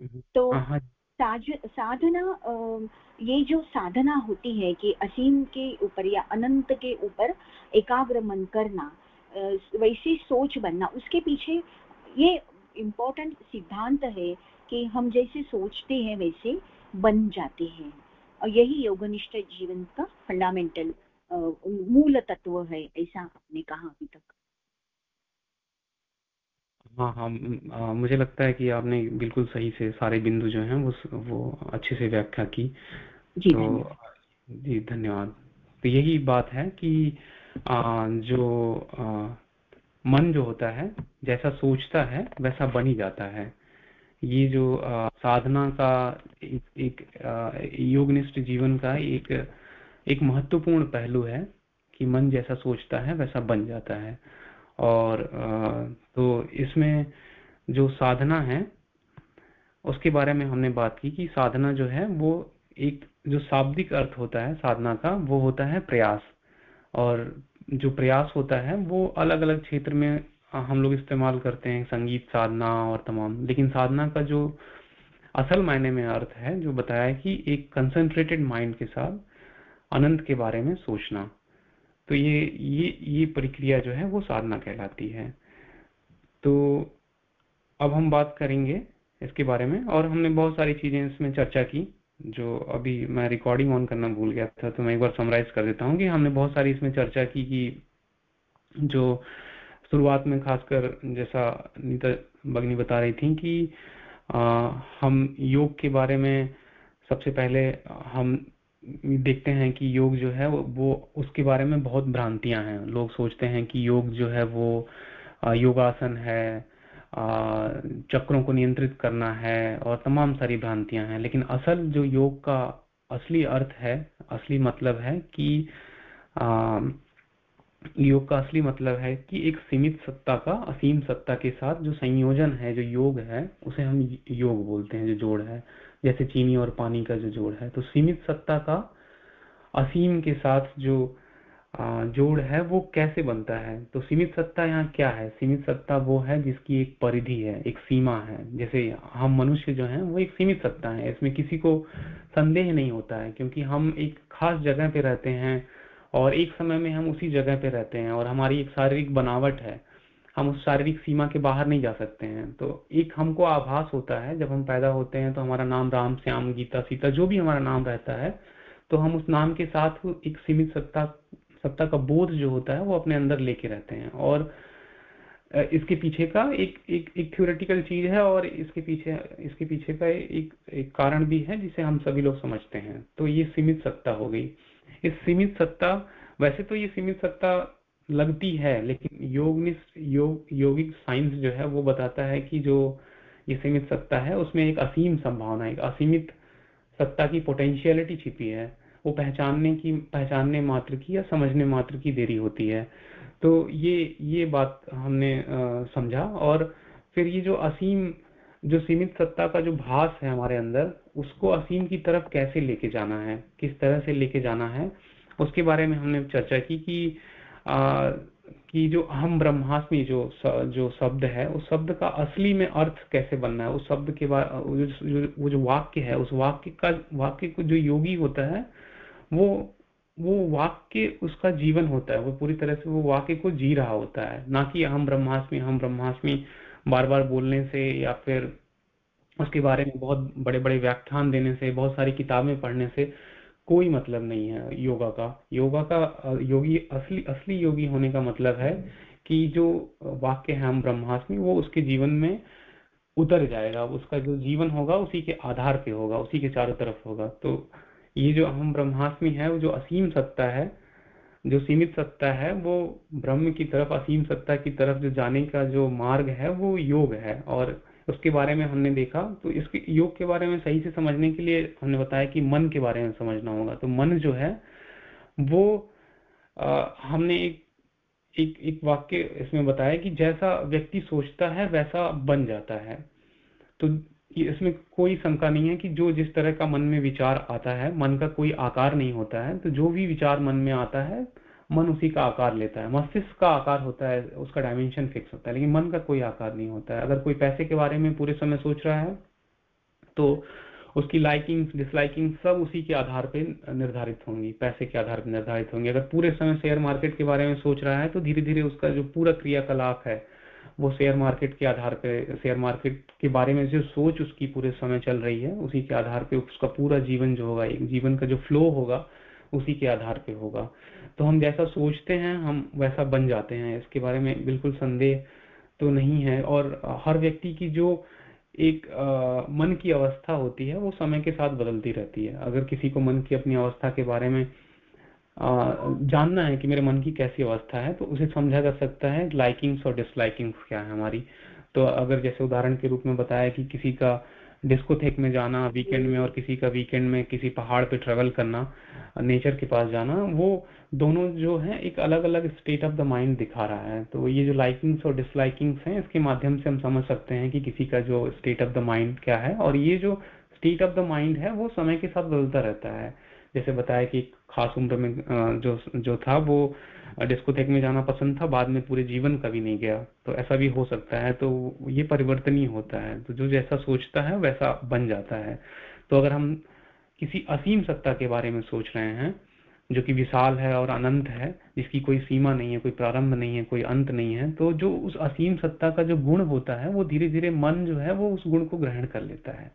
हम्म। तो हाँ, हाँ। साधना ये जो साधना होती है कि असीम के ऊपर या अनंत के ऊपर एकाग्र मन करना वैसी सोच बनना उसके पीछे ये इम्पोर्टेंट सिद्धांत है कि हम जैसे सोचते हैं वैसे बन जाते हैं और यही योगनिष्ठ जीवन का फंडामेंटल मूल तत्व है ऐसा आपने कहा अभी तक हाँ हाँ आ, मुझे लगता है कि आपने बिल्कुल सही से सारे बिंदु जो हैं वो वो अच्छे से व्याख्या की। जी तो जी धन्यवाद। तो यही बात है कि आ, जो आ, मन जो होता है जैसा सोचता है वैसा बन ही जाता है। ये जो आ, साधना का एक, एक योगनिष्ठ जीवन का एक एक महत्वपूर्ण पहलू है कि मन जैसा सोचता है वैसा बन जाता है। और तो इसमें जो साधना है, उसके बारे में हमने बात की कि साधना जो है, वो एक जो शाब्दिक अर्थ होता है साधना का, वो होता है प्रयास। और जो प्रयास होता है, वो अलग अलग क्षेत्र में हम लोग इस्तेमाल करते हैं, संगीत, साधना और तमाम। लेकिन साधना का जो असल मायने में अर्थ है, जो बताया कि एक कंसंट्रेटेड माइंड के साथ अनंत के बारे में सोचना। तो ये ये ये प्रक्रिया जो है वो साधना कहलाती है। तो अब हम बात करेंगे इसके बारे में और हमने बहुत सारी चीज़ें इसमें चर्चा की जो अभी मैं रिकॉर्डिंग ऑन करना भूल गया था तो मैं एक बार समराइज कर देता हूँ कि हमने बहुत सारी इसमें चर्चा की कि जो शुरुआत में खासकर जैसा नीता बगनी बता रही थी कि आ, हम योग के बारे में सबसे पहले हम देखते हैं कि योग जो है, वो उसके बारे में बहुत भ्रांतियाँ हैं। लोग सोचते हैं कि योग जो है, वो योगासन है चक्रों को नियंत्रित करना है और तमाम सारी भ्रांतियाँ हैं। लेकिन असल जो योग का असली अर्थ है, असली मतलब है कि योग का असली मतलब है कि एक सीमित सत्ता का, असीम सत्ता के साथ जो संयोजन है, जो योग है, उसे हम योग बोलते हैं, जो जोड़ है। जैसे चीनी और पानी का जो जोड़ है तो सीमित सत्ता का असीम के साथ जो जोड़ है, वो कैसे बनता है? तो सीमित सत्ता यहाँ क्या है? सीमित सत्ता वो है जिसकी एक परिधि है, एक सीमा है। जैसे हम मनुष्य जो है, वो एक सीमित सत्ता है। इसमें किसी को संदेह नहीं होता है, क्योंकि हम एक खास जगह पे रहते हैं और एक समय में हम उसी जगह पे रहते हैं और हमारी एक शारीरिक बनावट है। हम उस शारीरिक सीमा के बाहर नहीं जा सकते हैं। तो एक हमको आभास होता है, जब हम पैदा होते हैं तो हमारा नाम राम, श्याम, गीता, सीता, जो भी हमारा नाम रहता है तो हम उस नाम के साथ एक सीमित सत्ता सत्ता का बोध जो होता है, वो अपने अंदर लेके रहते हैं। और इसके पीछे का एक एक एक थ्योरेटिकल चीज़ है और इसके पीछे इसके पीछे का एक एक कारण भी है, जिसे हम सभी लोग समझते हैं। तो ये सीमित सत्ता हो गई। इस सीमित सत्ता, वैसे तो ये सीमित सत्ता लगती है लेकिन योग योग योगिक साइंस जो है वो बताता है कि जो ये सीमित सत्ता है उसमें एक असीम संभावना एक असीमित सत्ता की पोटेंशियलिटी छिपी है। वो पहचानने की पहचानने मात्र की या समझने मात्र की देरी होती है। तो ये ये बात हमने आ, समझा और फिर ये जो असीम जो सीमित सत्ता का जो भास है हमारे अंदर उसको असीम की तरफ़ कैसे लेके जाना है किस तरह से लेके जाना है उसके बारे में हमने चर्चा की कि कि जो हम ब्रह्मास्मि जो जो शब्द है, उस शब्द का असली में अर्थ कैसे बनना है? उस शब्द के बाद, वो जो वाक्य है, उस वाक्य का, वाक्य को जो योगी होता है, वो वो वाक्य उसका जीवन होता है। वो पूरी तरह से वो वाक्य को जी रहा होता है। ना कि हम ब्रह्मास्मि हम ब्रह्मास्मि बार बार बोलने से या फिर उसके बारे में बहुत बड़े बड़े व्याख्यान देने से, बहुत सारी किताबें पढ़ने से। कोई मतलब नहीं है योगा का। योगा का, योगी, असली असली योगी होने का मतलब है कि जो वाक्य है हम ब्रह्मास्मि, वो उसके जीवन में उतर जाएगा। उसका जो जीवन होगा, उसी के आधार पे होगा, उसी के चारों तरफ़ होगा। तो ये जो हम ब्रह्मास्मि है, वो जो असीम सत्ता है, जो सीमित सत्ता है, वो ब्रह्म की तरफ़, असीम सत्ता की तरफ़ जो जाने का जो मार्ग है, वो योग है। और उसके बारे में हमने देखा तो इसके योग के बारे में सही से समझने के लिए हमने बताया कि मन के बारे में समझना होगा। तो मन जो है वो आ, हमने एक एक एक वाक्य इसमें बताया कि जैसा व्यक्ति सोचता है वैसा बन जाता है। तो इसमें कोई शंका नहीं है कि जो जिस तरह का मन में विचार आता है मन का कोई आकार नहीं होता है तो जो भी विचार मन में आता है मन उसी का आकार लेता है। मस्तिष्क का आकार होता है, उसका डायमेंशन फिक्स होता है, लेकिन मन का कोई आकार नहीं होता है। अगर कोई पैसे के बारे में पूरे समय सोच रहा है तो उसकी लाइकिंग डिसलाइकिंग सब उसी के आधार पर निर्धारित होंगी, पैसे के आधार पर निर्धारित होंगी। अगर पूरे समय शेयर मार्केट के बारे में सोच रहा है तो धीरे धीरे उसका जो पूरा क्रियाकलाप है, वो शेयर मार्केट के आधार पे शेयर मार्केट के बारे में जो सोच उसकी पूरे समय चल रही है, उसी के आधार पे उसका पूरा जीवन जो होगा जीवन का जो फ्लो होगा, उसी के आधार पे होगा। तो हम जैसा सोचते हैं हम वैसा बन जाते हैं। इसके बारे में बिल्कुल संदेह तो नहीं है। और हर व्यक्ति की जो एक आ, मन की अवस्था होती है वो समय के साथ बदलती रहती है। अगर किसी को मन की अपनी अवस्था के बारे में आ, जानना है कि मेरे मन की कैसी अवस्था है तो उसे समझा जा सकता है लाइकिंग्स और डिसलाइकिंग्स क्या है हमारी। तो अगर जैसे उदाहरण के रूप में बताया कि किसी का डिस्कोथेक में जाना वीकेंड में और किसी का वीकेंड में किसी पहाड़ पे ट्रेवल करना नेचर के पास जाना, वो दोनों जो है एक अलग अलग स्टेट ऑफ़ द माइंड दिखा रहा है। तो ये जो लाइकिंग्स और डिसलाइकिंग्स हैं, इसके माध्यम से हम समझ सकते हैं कि किसी का जो स्टेट ऑफ़ द माइंड क्या है। और ये जो स्टेट ऑफ़ द माइंड है, वो समय के साथ बदलता रहता है। जैसे बताया कि खास उम्र में जो जो था, वो डिस्कोथेक में जाना पसंद था, बाद में पूरे जीवन कभी नहीं गया। तो ऐसा भी हो सकता है तो ये परिवर्तनीय होता है। तो जो जैसा सोचता है, वैसा बन जाता है। तो अगर हम किसी असीम सत्ता के बारे में सोच रहे हैं, जो कि विशाल है और अनंत है, जिसकी कोई सीमा नहीं है, कोई प्रारंभ नहीं है, कोई अंत नहीं है तो जो उस असीम सत्ता का जो गुण होता है, वो धीरे धीरे मन जो है, वो उस गुण को ग्रहण कर लेता है।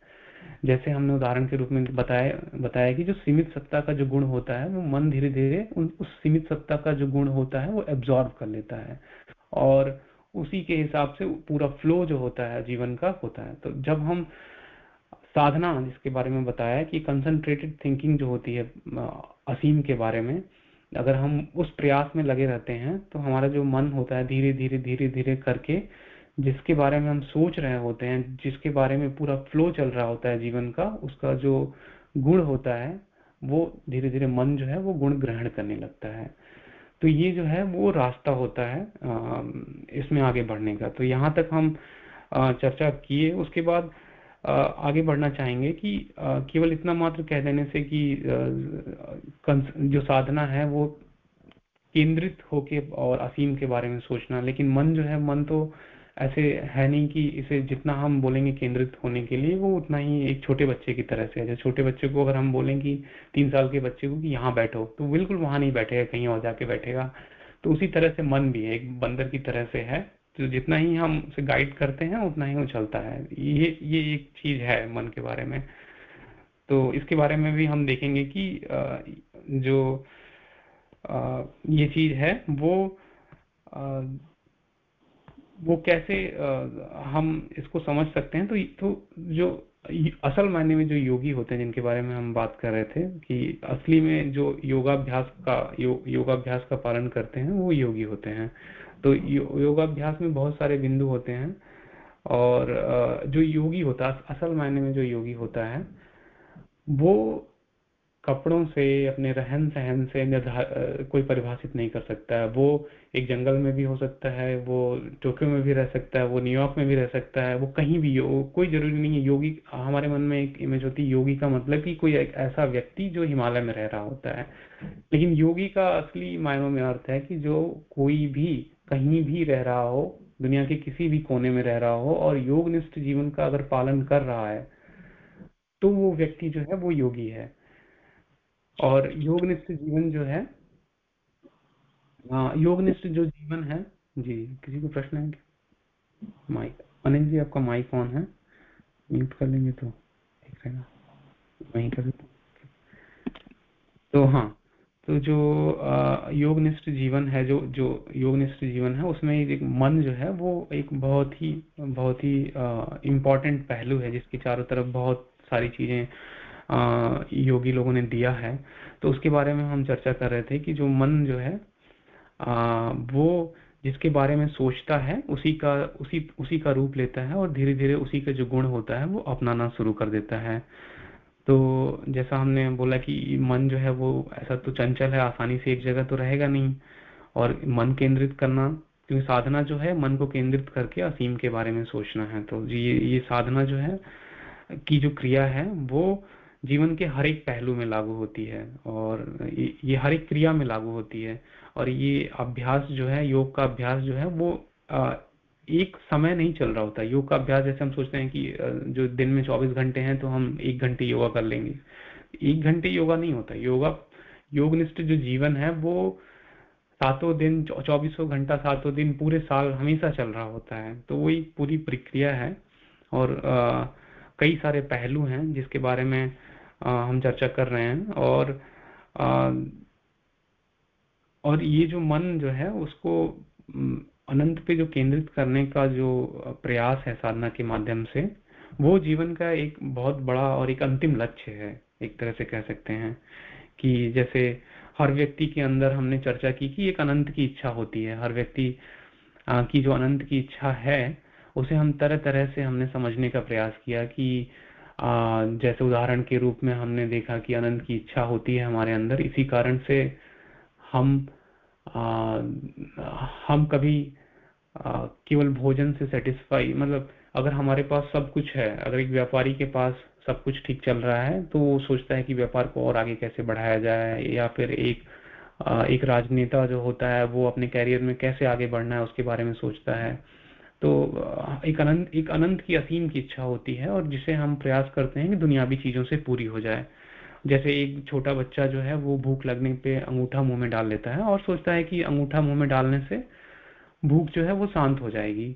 जैसे हमने उदाहरण के रूप में बताया बताया कि जो सीमित सत्ता का जो गुण होता है, वो मन धीरे धीरे उस सीमित सत्ता का जो गुण होता है, वो एब्जॉर्व कर लेता है। और उसी के हिसाब से पूरा फ्लो जो होता है, जीवन का होता है। तो जब हम साधना, जिसके बारे में बताया कि कंसंट्रेटेड थिंकिंग जो होती है असीम के बारे में, अगर हम उस प्रयास में लगे रहते हैं तो हमारा जो मन होता है धीरे धीरे धीरे धीरे करके जिसके बारे में हम सोच रहे होते हैं, जिसके बारे में पूरा फ्लो चल रहा होता है जीवन का, उसका जो गुण होता है, वो धीरे धीरे मन जो है, वो गुण ग्रहण करने लगता है। तो ये जो है, वो रास्ता होता है इसमें आगे बढ़ने का। तो यहाँ तक हम चर्चा किए। उसके बाद आगे बढ़ना चाहेंगे कि केवल इतना मात्र कह देने से कि जो साधना है, वो केंद्रित होके और असीम के बारे में सोचना, लेकिन मन जो है, मन तो ऐसे है नहीं कि इसे जितना हम बोलेंगे केंद्रित होने के लिए, वो उतना ही एक छोटे बच्चे की तरह से है। जैसे छोटे बच्चे को अगर हम बोलें कि तीन साल के बच्चे को कि यहाँ बैठो तो बिल्कुल वहाँ नहीं बैठेगा, कहीं और जाके बैठेगा। तो उसी तरह से मन भी है, एक बंदर की तरह से है। तो जितना ही हम उसे गाइड करते हैं, उतना ही वो चलता है। ये ये एक चीज़ है मन के बारे में। तो इसके बारे में भी हम देखेंगे कि जो ये चीज़ है, वो वो कैसे हम इसको समझ सकते हैं? तो तो जो असल मायने में जो योगी होते हैं जिनके बारे में हम बात कर रहे थे कि असली में जो योगाभ्यास का यो, योगाभ्यास का पालन करते हैं वो योगी होते हैं। तो यो, योगाभ्यास में बहुत सारे बिंदु होते हैं और जो योगी होता है असल मायने में जो योगी होता है वो कपड़ों से अपने रहन सहन से निर्धार कोई परिभाषित नहीं कर सकता है। वो एक जंगल में भी हो सकता है, वो टोक्यो में भी रह सकता है, वो न्यूयॉर्क में भी रह सकता है, वो कहीं भी कोई ज़रूरी नहीं है। योगी, हमारे मन में एक इमेज होती है, योगी का मतलब कि कोई एक ऐसा व्यक्ति जो हिमालय में रह रहा होता है। लेकिन योगी का असली मायनों में अर्थ है कि जो कोई भी, कहीं भी रह रहा हो, दुनिया के किसी भी कोने में रह रहा हो और योग निष्ठ जीवन का अगर पालन कर रहा है तो वो व्यक्ति जो है वो योगी है। और योगनिष्ठ जीवन जो है योगनिष्ठ जो जीवन है, जी, किसी को प्रश्न है माइक, अनिल जी, आपका माइक ऑन है। म्यूट कर लेंगे तो ठीक रहेगा। वहीं कर तो हाँ तो जो योगनिष्ठ जीवन है, जो जो योगनिष्ठ जीवन है, उसमें एक मन जो है, वो एक बहुत ही बहुत ही इम्पोर्टेंट पहलू है, जिसके चारों तरफ़ बहुत सारी चीज़ें योगी लोगों ने दिया है। तो उसके बारे में हम चर्चा कर रहे थे कि जो मन जो है वो जिसके बारे में सोचता है, उसी का, उसी उसी का रूप लेता है और धीरे धीरे उसी का जो गुण होता है, वो अपनाना शुरू कर देता है। तो जैसा हमने बोला कि मन जो है, वो ऐसा तो चंचल है, आसानी से एक जगह तो रहेगा नहीं। और मन केंद्रित करना, क्योंकि साधना जो है, मन को केंद्रित करके असीम के बारे में सोचना है। तो ये ये साधना जो है, की जो क्रिया है, वो जीवन के हर एक पहलू में लागू होती है और ये हर एक क्रिया में लागू होती है। और ये अभ्यास जो है योग का अभ्यास जो है वो एक समय नहीं चल रहा होता। योग का अभ्यास जैसे हम सोचते हैं कि जो दिन में 24 घंटे हैं तो हम एक घंटे योगा कर लेंगे। एक घंटे योगा नहीं होता। योगा योगनिष्ठ जो जीवन है वो सातों दिन चौबीसों घंटा सातों दिन पूरे साल हमेशा चल रहा होता है। तो वही पूरी प्रक्रिया है। और आ, कई सारे पहलू हैं जिसके बारे में आ, हम चर्चा कर रहे हैं। और आ, और ये जो मन जो है, उसको अनंत पे जो केंद्रित करने का जो प्रयास है साधना के माध्यम से, वो जीवन का एक बहुत बड़ा और एक अंतिम लक्ष्य है, एक तरह से कह सकते हैं। कि जैसे हर व्यक्ति के अंदर हमने चर्चा की कि एक अनंत की इच्छा होती है। हर व्यक्ति की जो अनंत की इच्छा है, उसे हम तरह तरह से हमने समझने का प्रयास किया कि जैसे उदाहरण के रूप में हमने देखा कि अनंत की इच्छा होती है हमारे अंदर। इसी कारण से हम आ, हम कभी केवल भोजन से सेटिस्फाई मतलब अगर हमारे पास सब कुछ है अगर एक व्यापारी के पास सब कुछ ठीक चल रहा है तो वो सोचता है कि व्यापार को और आगे कैसे बढ़ाया जाए या फिर एक एक राजनेता जो होता है वो अपने कैरियर में कैसे आगे बढ़ना है उसके बारे में सोचता है। तो एक अनंत एक अनंत की असीम की इच्छा होती है और जिसे हम प्रयास करते हैं कि दुनियावी चीज़ों से पूरी हो जाए। जैसे एक छोटा बच्चा जो है, वो भूख लगने पे अंगूठा मुँह में डाल लेता है और सोचता है कि अंगूठा मुँह में डालने से भूख जो है, वो शांत हो जाएगी।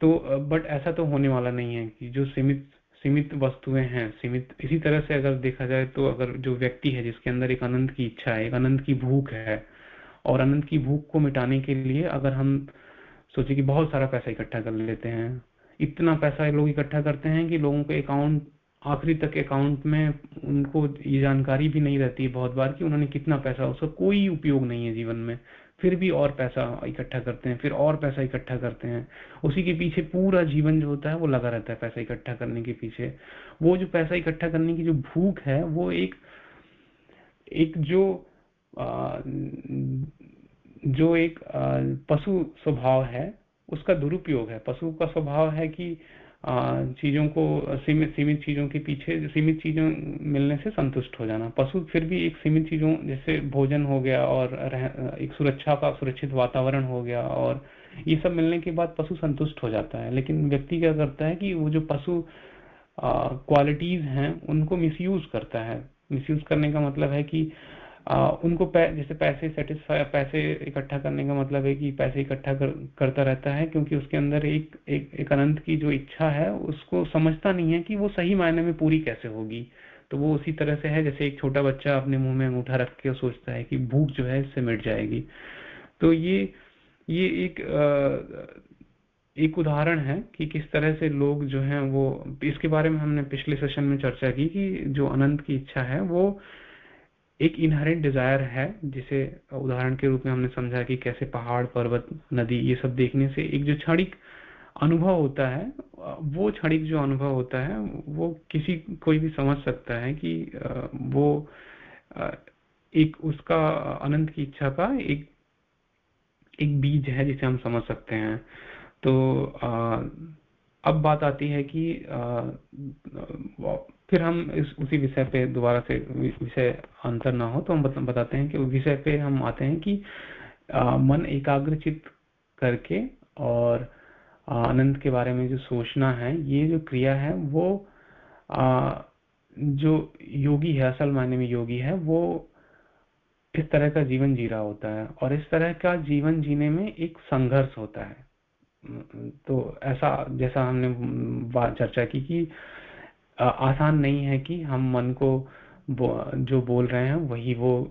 तो बट ऐसा तो होने वाला नहीं है कि जो सीमित सीमित वस्तुएँ हैं, सीमित, इसी तरह से अगर देखा जाए तो अगर जो व्यक्ति है जिसके अंदर एक अनंत की इच्छा है, एक आनंद की भूख है, और अनंत की भूख को मिटाने के लिए अगर हम सोचे कि बहुत सारा पैसा इकट्ठा कर लेते हैं, इतना पैसा लोग इकट्ठा करते हैं कि लोगों के अकाउंट आखिरी तक अकाउंट में उनको ये जानकारी भी नहीं रहती है बहुत बार कि उन्होंने कितना पैसा उसका कोई उपयोग नहीं है जीवन में। फिर भी और पैसा इकट्ठा करते हैं फिर और पैसा इकट्ठा करते हैं। उसी के पीछे पूरा जीवन जो होता है वो लगा रहता है पैसा इकट्ठा करने के पीछे। वो जो पैसा इकट्ठा करने की जो भूख है वो एक एक जो आ, जो एक आ, पशु स्वभाव है उसका दुरुपयोग है। पशु का स्वभाव है कि चीज़ों को सीमित सीमित चीज़ों के पीछे सीमित चीज़ों मिलने से संतुष्ट हो जाना। पशु फिर भी एक सीमित चीज़ों जैसे भोजन हो गया और रह, एक सुरक्षा का सुरक्षित वातावरण हो गया और ये सब मिलने के बाद पशु संतुष्ट हो जाता है। लेकिन व्यक्ति क्या करता है कि वो जो पशु क्वालिटीज हैं उनको मिसयूज करता है। मिसयूज करने का मतलब है कि आ, उनको पै, जैसे पैसे सेटिस्फाई पैसे इकट्ठा करने का मतलब है कि पैसे इकट्ठा कर, करता रहता है क्योंकि उसके अंदर एक एक एक अनंत की जो इच्छा है उसको समझता नहीं है कि वो सही मायने में पूरी कैसे होगी। तो वो उसी तरह से है जैसे एक छोटा बच्चा अपने मुँह में अंगूठा रख के सोचता है कि भूख जो है इससे मिट जाएगी। तो ये ये एक आ, एक उदाहरण है कि किस तरह से लोग जो हैं वो इसके बारे में हमने पिछले सेशन में चर्चा की कि जो अनंत की इच्छा है वो एक इनहेरेंट डिज़ायर है, जिसे उदाहरण के रूप में हमने समझा कि कैसे पहाड़, पर्वत, नदी, ये सब देखने से एक जो क्षणिक अनुभव होता है, वो क्षणिक जो अनुभव होता है, वो किसी, कोई भी समझ सकता है कि वो एक उसका अनंत की इच्छा का एक एक बीज है जिसे हम समझ सकते हैं। तो अब बात आती है कि फिर हम इस उसी विषय पे दोबारा से विषय अंतर ना हो तो हम बताते हैं कि विषय पे हम आते हैं कि आ, मन एकाग्रचित करके और आनंद के बारे में जो सोचना है ये जो क्रिया है वो आ, जो योगी है असल मायने में योगी है वो इस तरह का जीवन जी रहा होता है और इस तरह का जीवन जीने में एक संघर्ष होता है। तो ऐसा जैसा हमने चर्चा की कि आसान नहीं है कि हम मन को जो बोल रहे हैं, वही वो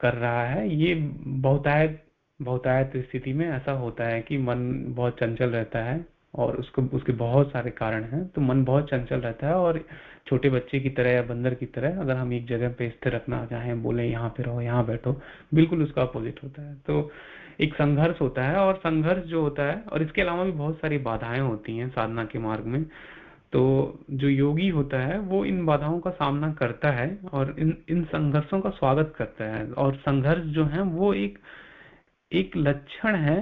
कर रहा है। ये बहुतायत बहुतायत स्थिति में ऐसा होता है कि मन बहुत चंचल रहता है और उसको, उसके बहुत सारे कारण हैं। तो मन बहुत चंचल रहता है और छोटे बच्चे की तरह या बंदर की तरह अगर हम एक जगह पे स्थिर रखना चाहें, बोले, यहाँ पे रहो, यहाँ बैठो, बिल्कुल उसका अपोजिट होता है। तो एक संघर्ष होता है और संघर्ष जो होता है, और इसके अलावा भी बहुत सारी बाधाएँ होती हैं साधना के मार्ग में। तो जो योगी होता है वो इन बाधाओं का सामना करता है और इन इन संघर्षों का स्वागत करता है। और संघर्ष जो है वो एक एक लक्षण है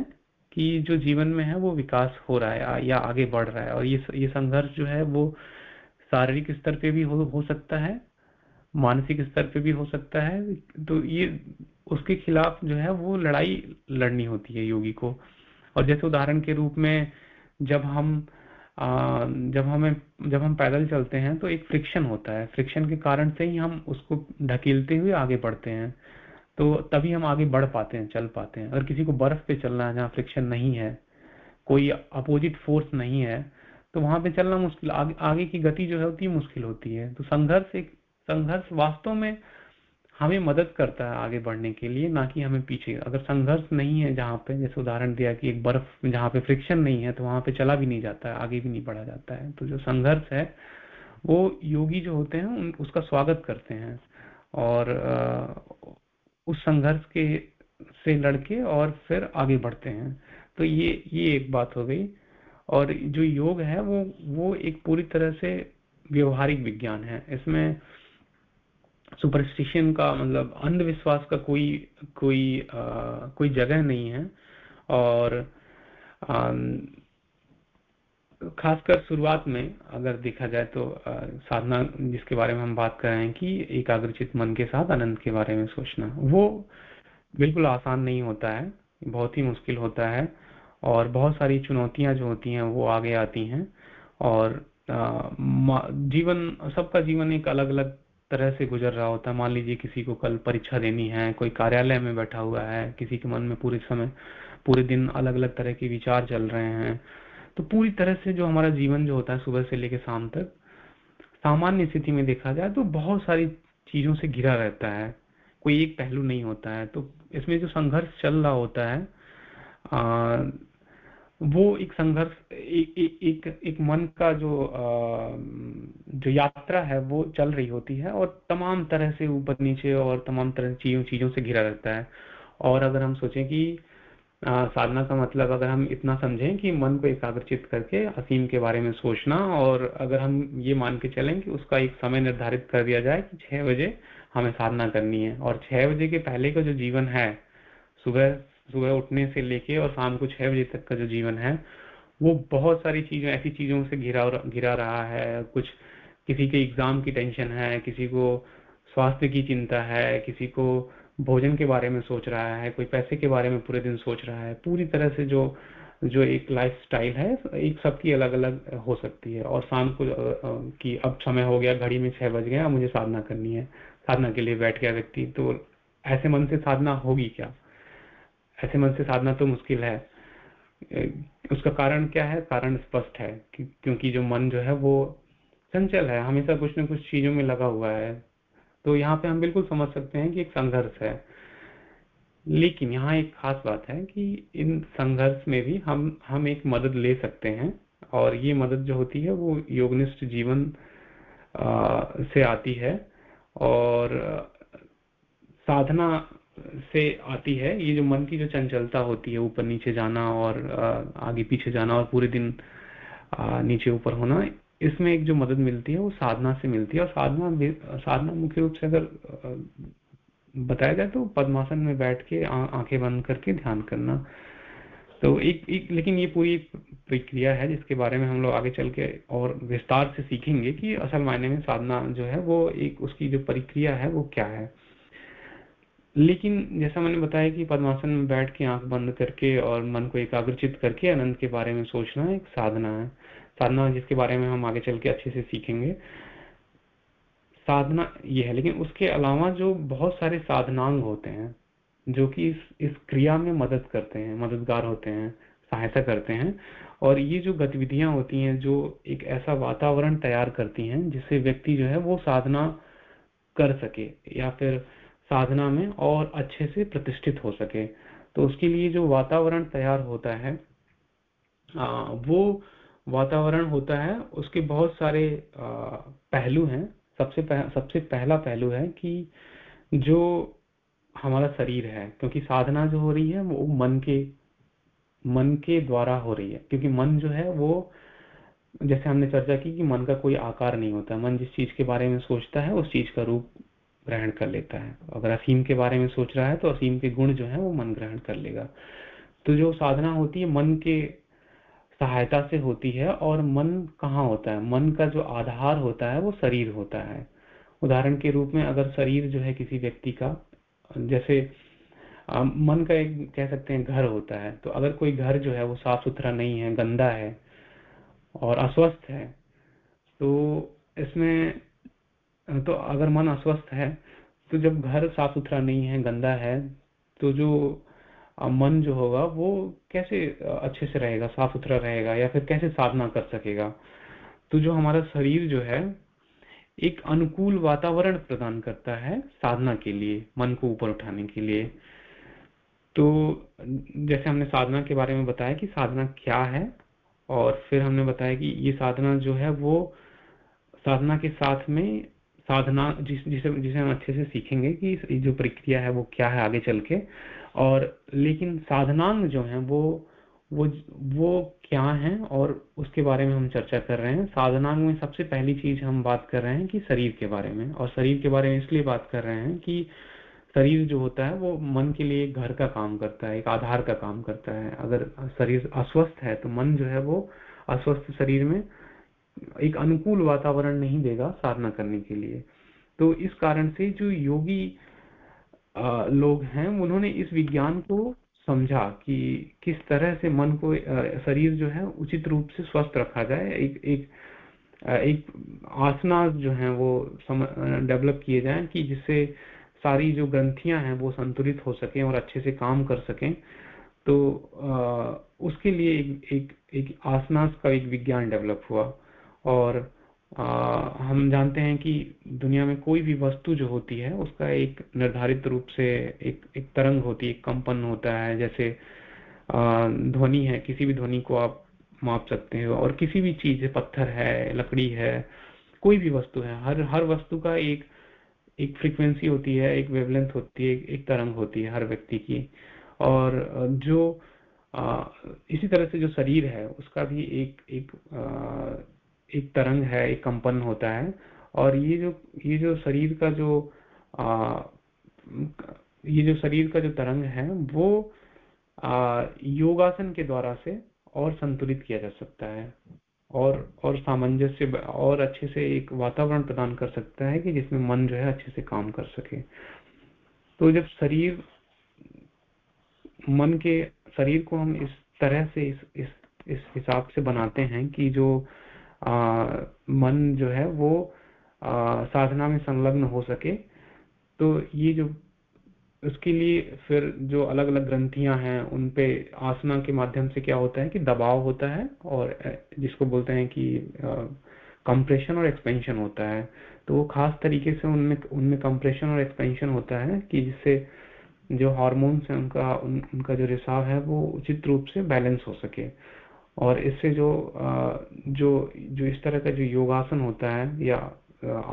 कि जो जीवन में है वो विकास हो रहा है या आगे बढ़ रहा है। और ये ये संघर्ष जो है वो शारीरिक स्तर पे भी हो, हो सकता है मानसिक स्तर पे भी हो सकता है। तो ये उसके खिलाफ जो है वो लड़ाई लड़नी होती है योगी को। और जैसे उदाहरण के रूप में जब हम जब हमें जब हम पैदल चलते हैं तो एक फ्रिक्शन होता है। फ्रिक्शन के कारण से ही हम उसको ढकेलते हुए आगे बढ़ते हैं। तो तभी हम आगे बढ़ पाते हैं चल पाते हैं। अगर किसी को बर्फ़ पे चलना है जहाँ फ्रिक्शन नहीं है कोई अपोजिट फोर्स नहीं है तो वहाँ पे चलना मुश्किल। आगे, आगे की गति जो है होती मुश्किल होती है। तो संघर्ष एक संघर्ष वास्तव में हमें मदद करता है आगे बढ़ने के लिए ना कि हमें पीछे। अगर संघर्ष नहीं है जहाँ पे जैसे उदाहरण दिया कि एक बर्फ़ जहाँ पे फ्रिक्शन नहीं है तो वहाँ पे चला भी नहीं जाता है आगे भी नहीं बढ़ा जाता है। तो जो संघर्ष है वो योगी जो होते हैं उन, उसका स्वागत करते हैं। और उस संघर्ष के से लड़के और फिर आगे बढ़ते हैं। तो ये ये एक बात हो गई। और जो योग है वो वो एक पूरी तरह से व्यवहारिक विज्ञान है। इसमें सुपरस्टिशन का मतलब अंधविश्वास का कोई कोई आ, कोई जगह नहीं है। और खासकर शुरुआत में अगर देखा जाए तो आ, साधना जिसके बारे में हम बात कर रहे हैं कि एकाग्रचित मन के साथ आनंद के बारे में सोचना वो बिल्कुल आसान नहीं होता है बहुत ही मुश्किल होता है। और बहुत सारी चुनौतियाँ जो होती हैं वो आगे आती हैं। और आ, जीवन सबका जीवन एक अलग अलग तरह से गुजर रहा होता है। मान लीजिए किसी को कल परीक्षा देनी है, कोई कार्यालय में बैठा हुआ है, किसी के मन में पूरे समय, पूरे दिन अलग अलग तरह के विचार चल रहे हैं तो पूरी तरह से जो हमारा जीवन जो होता है सुबह से लेकर शाम तक, सामान्य स्थिति में देखा जाए तो बहुत सारी चीज़ों से घिरा रहता है। कोई एक पहलू नहीं होता है। तो इसमें जो संघर्ष चल रहा होता है वो एक संघर्ष एक एक मन का जो आ, जो यात्रा है वो चल रही होती है और तमाम तरह से ऊपर नीचे और तमाम तरह चीज़ों चीज़ों से घिरा रहता है। और अगर हम सोचें कि आ, साधना का मतलब अगर हम इतना समझें कि मन को एकाग्रचित करके असीम के बारे में सोचना और अगर हम ये मान के चलें कि उसका एक समय निर्धारित कर दिया जाए कि छह बजे हमें साधना करनी है और छह बजे के पहले का जो जीवन है सुबह सुबह उठने से लेके और शाम को छह बजे तक का जो जीवन है, वो बहुत सारी चीज़ों, ऐसी चीज़ों से घिरा घिरा रहा है। कुछ, किसी के एग्ज़ाम की टेंशन है, किसी को स्वास्थ्य की चिंता है, किसी को भोजन के बारे में सोच रहा है, कोई पैसे के बारे में पूरे दिन सोच रहा है। पूरी तरह से जो जो एक लाइफ स्टाइल है, एक सबकी अलग अलग हो सकती है। और शाम को कि अब समय हो गया, घड़ी में छह बज गया मुझे साधना करनी है। साधना के लिए बैठ गया व्यक्ति तो ऐसे मन से साधना होगी क्या? ऐसे मन से साधना तो मुश्किल है। उसका कारण क्या है? कारण स्पष्ट है क्योंकि जो मन जो है वो चंचल है हमेशा कुछ ना कुछ चीज़ों में लगा हुआ है। तो यहाँ पे हम बिल्कुल समझ सकते हैं कि एक संघर्ष है। लेकिन यहाँ एक खास बात है कि इन संघर्ष में भी हम हम एक मदद ले सकते हैं और ये मदद जो होती है वो योगनिष्ठ जीवन आ, से आती है। और साधना से आती है। ये जो मन की जो चंचलता होती है ऊपर नीचे जाना और आगे पीछे जाना और पूरे दिन नीचे ऊपर होना इसमें एक जो मदद मिलती है वो साधना से मिलती है। और साधना साधना मुख्य रूप से अगर बताया जाए तो पद्मासन में बैठ के आँखें बंद करके ध्यान करना। तो एक, एक लेकिन ये पूरी प्रक्रिया है जिसके बारे में हम लोग आगे चल के और विस्तार से सीखेंगे कि असल मायने में साधना जो है वो एक उसकी जो प्रक्रिया है वो क्या है। लेकिन जैसा मैंने बताया कि पद्मासन में बैठ के आँख बंद करके और मन को एकाग्रचित करके आनंद के बारे में सोचना एक साधना है। साधना जिसके बारे में हम आगे चल के अच्छे से सीखेंगे। साधना ये है, लेकिन उसके अलावा जो बहुत सारे साधनांग होते हैं, जो कि इस इस क्रिया में मदद करते हैं, मददगार होते हैं, सहायता करते हैं, और ये जो गतिविधियाँ होती हैं, जो एक ऐसा वातावरण तैयार करती हैं, जिससे व्यक्ति जो है वो साधना कर सके, या फिर साधना में और अच्छे से प्रतिष्ठित हो सके। तो उसके लिए जो वातावरण तैयार होता है आ, वो वातावरण होता है उसके बहुत सारे आ, पहलू हैं। सबसे पह, सबसे पहला पहलू है कि जो हमारा शरीर है क्योंकि साधना जो हो रही है वो मन के मन के द्वारा हो रही है। क्योंकि मन जो है वो जैसे हमने चर्चा की कि मन का कोई आकार नहीं होता। मन जिस चीज़ के बारे में सोचता है उस चीज़ का रूप ग्रहण कर लेता है। अगर असीम के बारे में सोच रहा है तो असीम के गुण जो है वो मन ग्रहण कर लेगा। तो जो साधना होती है मन के सहायता से होती है और मन कहाँ होता है? मन का जो आधार होता है वो शरीर होता है। उदाहरण के रूप में अगर शरीर जो है किसी व्यक्ति का जैसे आ, मन का एक कह सकते हैं घर होता है तो अगर कोई घर जो है वो साफ़ सुथरा नहीं है गंदा है और अस्वस्थ है तो इसमें तो अगर मन अस्वस्थ है तो जब घर साफ़ सुथरा नहीं है, गंदा है तो जो मन जो होगा, वो कैसे अच्छे से रहेगा साफ़ सुथरा रहेगा, या फिर कैसे साधना कर सकेगा? तो जो हमारा शरीर जो है, एक अनुकूल वातावरण प्रदान करता है साधना के लिए, मन को ऊपर उठाने के लिए। तो जैसे हमने साधना के बारे में बताया कि साधना क्या है, और फिर हमने बताया कि ये साधना जो है, वो साधना के साथ में साधना जिस, जिसे जिसे हम अच्छे से सीखेंगे कि जो प्रक्रिया है वो क्या है आगे चल के। और लेकिन साधनांग जो है वो वो वो क्या है और उसके बारे में हम चर्चा कर रहे हैं। साधनांग में सबसे पहली चीज़ हम बात कर रहे हैं कि शरीर के बारे में। और शरीर के बारे में इसलिए बात कर रहे हैं कि शरीर जो होता है वो मन के लिए एक घर का काम करता है, एक आधार का काम करता है। अगर शरीर अस्वस्थ है तो मन जो है वो अस्वस्थ शरीर में एक अनुकूल वातावरण नहीं देगा साधना करने के लिए। तो इस कारण से जो योगी लोग हैं उन्होंने इस विज्ञान को समझा कि किस तरह से मन को शरीर जो है उचित रूप से स्वस्थ रखा जाए। एक एक एक आसना जो है वो डेवलप किए जाए कि जिससे सारी जो ग्रंथियाँ हैं वो संतुलित हो सके और अच्छे से काम कर सकें। तो आ, उसके लिए एक एक एक आसनास का एक विज्ञान डेवलप हुआ। और आ, हम जानते हैं कि दुनिया में कोई भी वस्तु जो होती है उसका एक निर्धारित रूप से एक एक तरंग होती है कंपन होता है। जैसे ध्वनि है किसी भी ध्वनि को आप माप सकते हो और किसी भी चीज़ पत्थर है लकड़ी है कोई भी वस्तु है हर हर वस्तु का एक एक फ्रीक्वेंसी होती है एक वेवलेंथ होती है एक, एक तरंग होती है हर व्यक्ति की। और जो आ, इसी तरह से जो शरीर है उसका भी एक एक आ, एक तरंग है एक कंपन होता है। और ये जो ये जो शरीर का जो आ, ये जो शरीर का जो तरंग है वो आ, योगासन के द्वारा से और संतुलित किया जा सकता है। और और सामंजस्य और अच्छे से एक वातावरण प्रदान कर सकता है कि जिसमें मन जो है अच्छे से काम कर सके। तो जब शरीर मन के शरीर को हम इस तरह से इस इस इस हिसाब से बनाते हैं कि जो मन जो है वो आ, साधना में संलग्न हो सके। तो ये जो उसके लिए फिर जो अलग अलग ग्रंथियाँ हैं उन पे आसना के माध्यम से क्या होता है कि दबाव होता है और जिसको बोलते हैं कि कंप्रेशन और एक्सपेंशन होता है। तो वो खास तरीके से उनमें उनमें कंप्रेशन और एक्सपेंशन होता है कि जिससे जो हार्मोन्स है उनका उन, उनका जो रिसाव है वो उचित रूप से बैलेंस हो सके। और इससे जो जो जो इस तरह का जो योगासन होता है या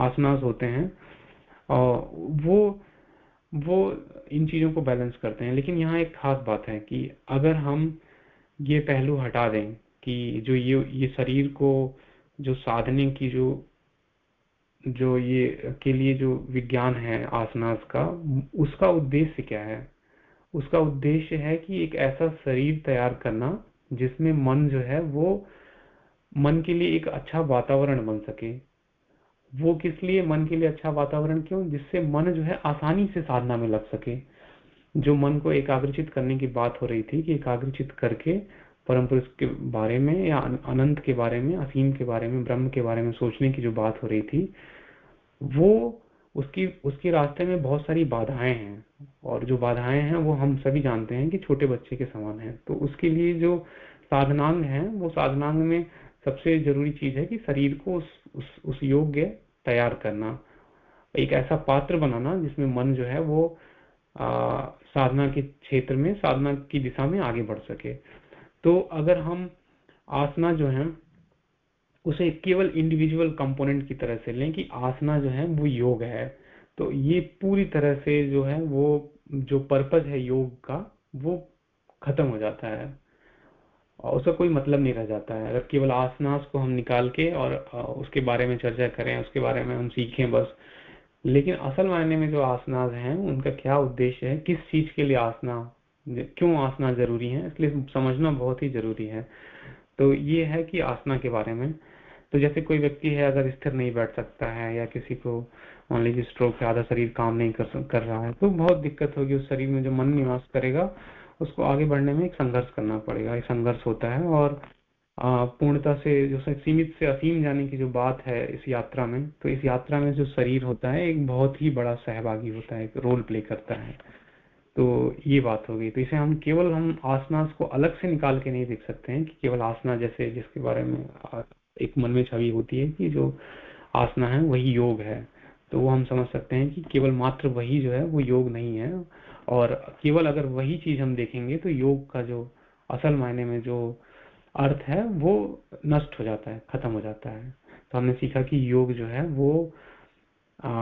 आसनास होते हैं वो वो इन चीज़ों को बैलेंस करते हैं। लेकिन यहाँ एक खास बात है कि अगर हम ये पहलू हटा दें कि जो ये ये शरीर को, जो साधने की जो जो ये के लिए जो विज्ञान है आसनास का, उसका उद्देश्य क्या है? उसका उद्देश्य है कि एक ऐसा शरीर तैयार करना जिसमें मन जो है वो मन के लिए एक अच्छा वातावरण बन सके। वो किस लिए? मन के लिए अच्छा वातावरण क्यों? जिससे मन जो है आसानी से साधना में लग सके। जो मन को एकाग्रचित करने की बात हो रही थी कि एकाग्रचित करके परम पुरुष के बारे में या अनंत के बारे में, असीम के बारे में, ब्रह्म के बारे में सोचने की जो बात हो रही थी, वो उसकी उसके रास्ते में बहुत सारी बाधाएँ हैं। और जो बाधाएँ हैं वो हम सभी जानते हैं कि छोटे बच्चे के समान है। तो उसके लिए जो साधनांग है वो साधनांग में सबसे ज़रूरी चीज़ है कि शरीर को उस उस, उस योग्य तैयार करना। एक ऐसा पात्र बनाना जिसमें मन जो है वो आ, साधना के क्षेत्र में साधना की दिशा में आगे बढ़ सके। तो अगर हम आसना जो है उसे केवल इंडिविजुअल कंपोनेंट की तरह से लें कि आसना जो है वो योग है। तो ये पूरी तरह से जो है वो, जो पर्पज है योग का, वो खत्म हो जाता है। और उसका कोई मतलब नहीं रह जाता है। अगर केवल आसनास को हम निकाल के और उसके बारे में चर्चा करें, उसके बारे में हम सीखें बस। लेकिन असल मायने में जो आसनास हैं, उनका क्या उद्देश्य है? किस चीज़ के लिए आसना, क्यों आसना ज़रूरी है? इसलिए समझना बहुत ही ज़रूरी है। तो ये है कि आसना के बारे में। तो जैसे कोई व्यक्ति है, अगर स्थिर नहीं बैठ सकता है या किसी को मान लीजिए स्ट्रोक आधा शरीर काम नहीं कर कर रहा है तो बहुत दिक्कत होगी उस शरीर में, जो मन निवास करेगा, उसको आगे बढ़ने में एक संघर्ष करना पड़ेगा, एक संघर्ष होता है और पूर्णता से जो सीमित से असीम जाने की जो बात है इस यात्रा में तो इस यात्रा में जो शरीर होता है, एक बहुत ही बड़ा सहभागी होता है, एक रोल प्ले करता है। तो ये बात हो गई तो इसे हम केवल हम आसनास को अलग से निकाल के नहीं देख सकते हैं कि केवल आसना जैसे जिसके बारे में एक मन में छवि होती है कि जो आसना है वही योग है। तो वो हम समझ सकते हैं कि केवल मात्र वही जो है वो योग नहीं है। और केवल अगर वही चीज़ हम देखेंगे तो योग का जो असल मायने में जो अर्थ है वो नष्ट हो जाता है खत्म हो जाता है। तो हमने सीखा कि योग जो है वो आ,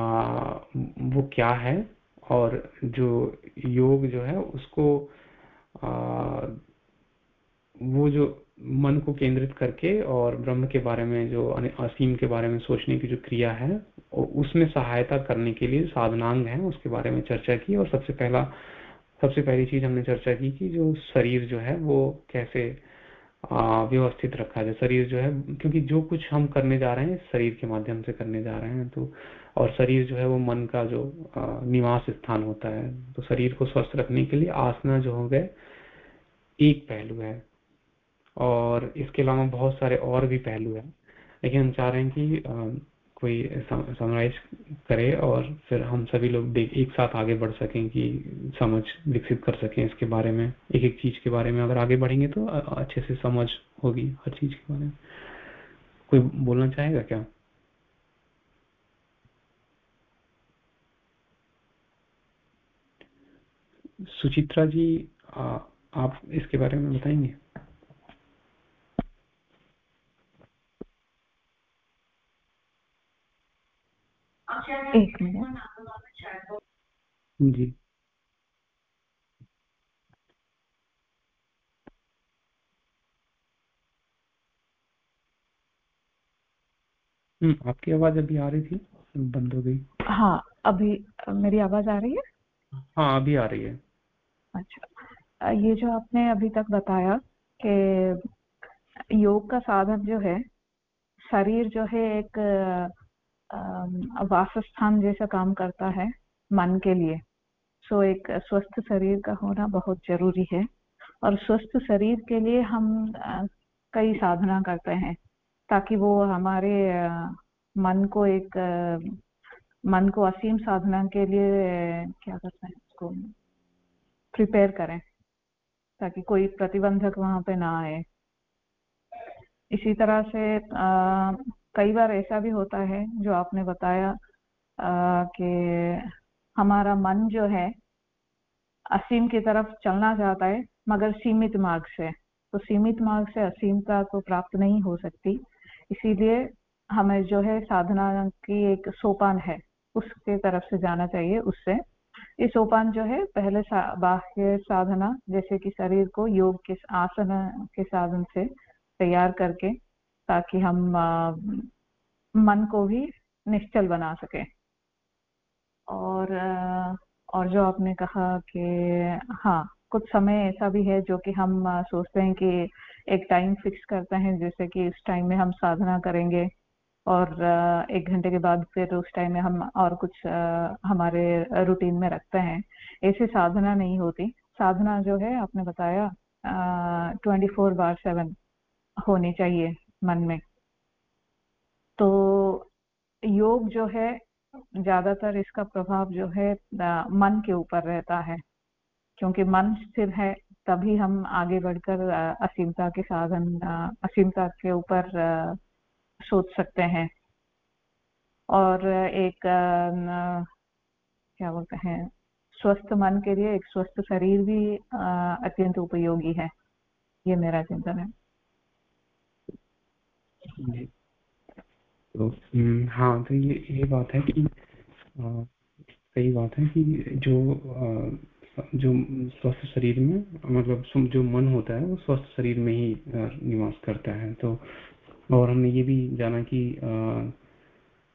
वो क्या है? और जो योग जो है उसको आ, वो जो मन को केंद्रित करके और ब्रह्म के बारे में जो असीम के बारे में सोचने की जो क्रिया है उसमें सहायता करने के लिए साधनांग है, उसके बारे में चर्चा की और सबसे पहला, सबसे पहली चीज़ हमने चर्चा की कि जो शरीर जो है वो कैसे व्यवस्थित रखा जाए। शरीर जो है, क्योंकि जो कुछ हम करने जा रहे हैं, शरीर के माध्यम से करने जा रहे हैं तो और शरीर जो है वो मन का जो निवास स्थान होता है तो शरीर को स्वस्थ रखने के लिए आसना जो हो गए, एक पहलू है। और इसके अलावा बहुत सारे और भी पहलू हैं। लेकिन हम चाह रहे हैं कि आ, कोई समराइज करे और फिर हम सभी लोग एक साथ आगे बढ़ सकें कि समझ विकसित कर सकें इसके बारे में एक एक चीज़ के बारे में। अगर आगे बढ़ेंगे तो अच्छे से समझ होगी हर चीज़ के बारे में। कोई बोलना चाहेगा क्या? सुचित्रा जी आ, आप इसके बारे में बताएँगे? एक मिनट। जी। हम्म आपकी आवाज़ अभी आ रही थी? बंद हो गई। हाँ अभी मेरी आवाज़ आ रही है? हाँ अभी आ रही है। अच्छा। ये जो आपने अभी तक बताया कि योग का साधन जो है शरीर जो है एक वासस्थान जैसा काम करता है मन के लिए सो एक स्वस्थ शरीर का होना बहुत ज़रूरी है। और स्वस्थ शरीर के लिए हम कई साधना करते हैं, ताकि वो हमारे मन को एक मन को असीम साधना के लिए, क्या करते हैं उसको प्रिपेयर करें, ताकि कोई प्रतिबंधक वहाँ पे ना आए। इसी तरह से कई बार ऐसा भी होता है जो आपने बताया कि हमारा मन जो है असीम की तरफ़ चलना चाहता है मगर सीमित मार्ग से तो सीमित मार्ग से असीमता तो प्राप्त नहीं हो सकती। इसीलिए हमें जो है साधना की एक सोपान है उसके तरफ़ से जाना चाहिए उससे। ये सोपान जो है पहले सा, बाह्य साधना जैसे कि शरीर को योग के आसन के साधन से तैयार करके ताकि हम मन को भी निश्चल बना सके। और और जो आपने कहा कि हाँ कुछ समय ऐसा भी है जो कि हम सोचते हैं कि एक टाइम फिक्स करते हैं, जैसे कि इस टाइम में हम साधना करेंगे और एक घंटे के बाद फिर उस टाइम में हम और कुछ हमारे रूटीन में रखते हैं। ऐसी साधना नहीं होती। साधना जो है, आपने बताया ट्वेंटी फोर बार सेवन होनी चाहिए। मन में। तो योग जो है, ज़्यादातर इसका प्रभाव जो है मन के ऊपर रहता है। क्योंकि मन स्थिर है, तभी हम आगे बढ़कर असीमता के साधन असीमता के ऊपर सोच सकते हैं। और एक क्या बोलते हैं, स्वस्थ मन के लिए एक स्वस्थ शरीर भी अत्यंत उपयोगी है। ये मेरा चिंतन है। जी। तो हम्म, हाँ तो ये ये बात है कि सही बात है कि जो आ, जो स्वस्थ शरीर में मतलब जो मन होता है वो स्वस्थ शरीर में ही निवास करता है। तो और हमने ये भी जाना कि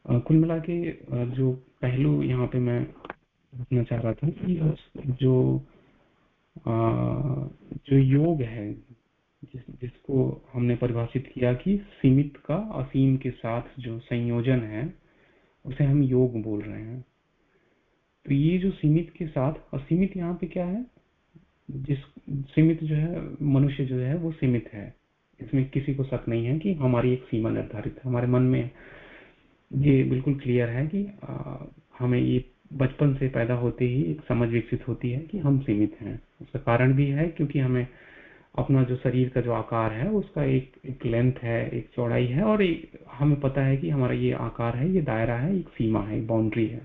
कुल मिला के जो पहलू यहाँ पे मैं रखना चाह रहा था कि जो आ, जो योग है जिस, जिसको हमने परिभाषित किया कि सीमित का असीम के साथ जो संयोजन है उसे हम योग बोल रहे हैं। तो ये जो सीमित के साथ असीमित यहाँ पे क्या है? जिस सीमित जो है मनुष्य जो है वो सीमित है। इसमें किसी को शक नहीं है कि हमारी एक सीमा निर्धारित है। हमारे मन में ये बिल्कुल क्लियर है कि आ, हमें ये बचपन से पैदा होते ही एक समझ विकसित होती है कि हम सीमित हैं। उसका कारण भी है क्योंकि हमें अपना जो शरीर का जो आकार है उसका एक एक लेंथ है एक चौड़ाई है और एक, हमें पता है कि हमारा ये आकार है ये दायरा है एक सीमा है एक बाउंड्री है।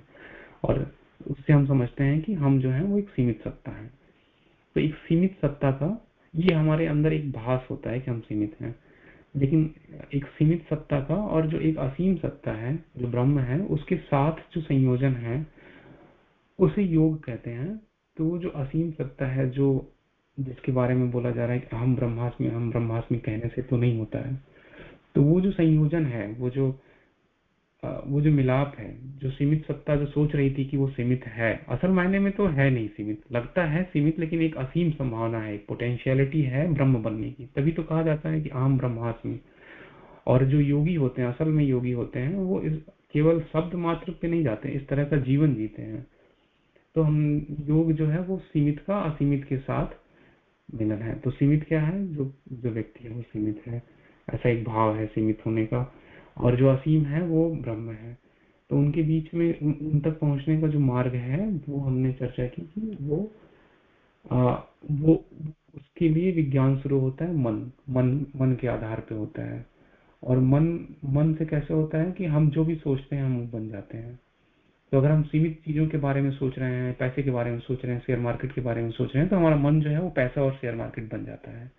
और उससे हम समझते हैं कि हम जो है वो एक सीमित सत्ता है। तो एक सीमित सत्ता का ये हमारे अंदर एक भास होता है कि हम सीमित हैं। लेकिन एक सीमित सत्ता का और जो एक असीम सत्ता है जो ब्रह्म है उसके साथ जो संयोजन है उसे योग कहते हैं। तो जो असीम सत्ता है जो जिसके बारे में बोला जा रहा है कि हम ब्रह्मास्मि हम ब्रह्मास्मि कहने से तो नहीं होता है। तो वो जो संयोजन है, वो जो वो जो मिलाप है, जो सीमित सत्ता जो सोच रही थी कि वो सीमित है, असल मायने में तो है नहीं सीमित। लगता है सीमित, लेकिन एक असीम संभावना है पोटेंशियलिटी है ब्रह्म बनने की। तभी तो कहा जाता है कि आम ब्रह्मास्मि। और जो योगी होते हैं, असल में योगी होते हैं, वो इस, केवल शब्द मात्र पे नहीं जाते, इस तरह का जीवन जीते हैं। तो हम, योग जो है वो सीमित का असीमित के साथ मिलन है। तो सीमित क्या है? जो जो व्यक्ति है वो सीमित है। ऐसा एक भाव है सीमित होने का। और जो असीम है वो ब्रह्म है। तो उनके बीच में उन तक पहुँचने का जो मार्ग है वो हमने चर्चा की कि वो आ, वो उसके लिए विज्ञान शुरू होता है मन। मन मन के आधार पे होता है। और मन मन से कैसे होता है कि हम जो भी सोचते हैं हम बन जाते हैं। तो अगर हम सीमित चीज़ों के बारे में सोच रहे हैं, पैसे के बारे में सोच रहे हैं शेयर मार्केट के बारे में सोच रहे हैं तो हमारा मन जो है वो पैसा और शेयर मार्केट बन जाता है।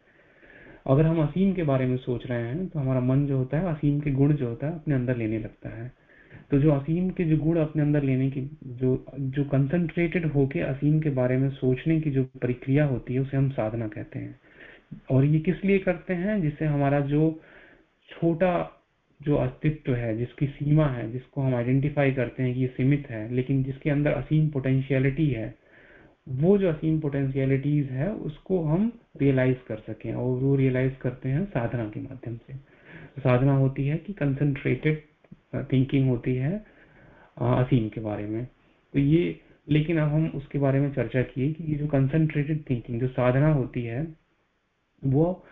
अगर हम असीम के बारे में सोच रहे हैं तो हमारा मन जो होता है, असीम के गुण जो होता है, अपने अंदर लेने लगता है। तो जो असीम के जो गुण अपने अंदर लेने की, जो जो कंसंट्रेटेड होके असीम के बारे में सोचने की जो प्रक्रिया होती है, उसे हम साधना कहते हैं। और ये किस लिए करते हैं, जिससे हमारा जो छोटा जो अस्तित्व है, जिसकी सीमा है, जिसको हम आइडेंटिफाई करते हैं कि ये सीमित है, लेकिन जिसके अंदर असीम पोटेंशियलिटी है, वो जो असीम पोटेंशियलिटीज है, उसको हम रियलाइज़ कर सकें और वो रियलाइज़ करते हैं साधना के माध्यम से। साधना होती है कि कंसंट्रेटेड थिंकिंग होती है असीम के बारे में। तो ये, लेकिन अब हम उसके बारे में चर्चा किए कि ये जो कंसंट्रेटेड थिंकिंग जो साधना होती है, वो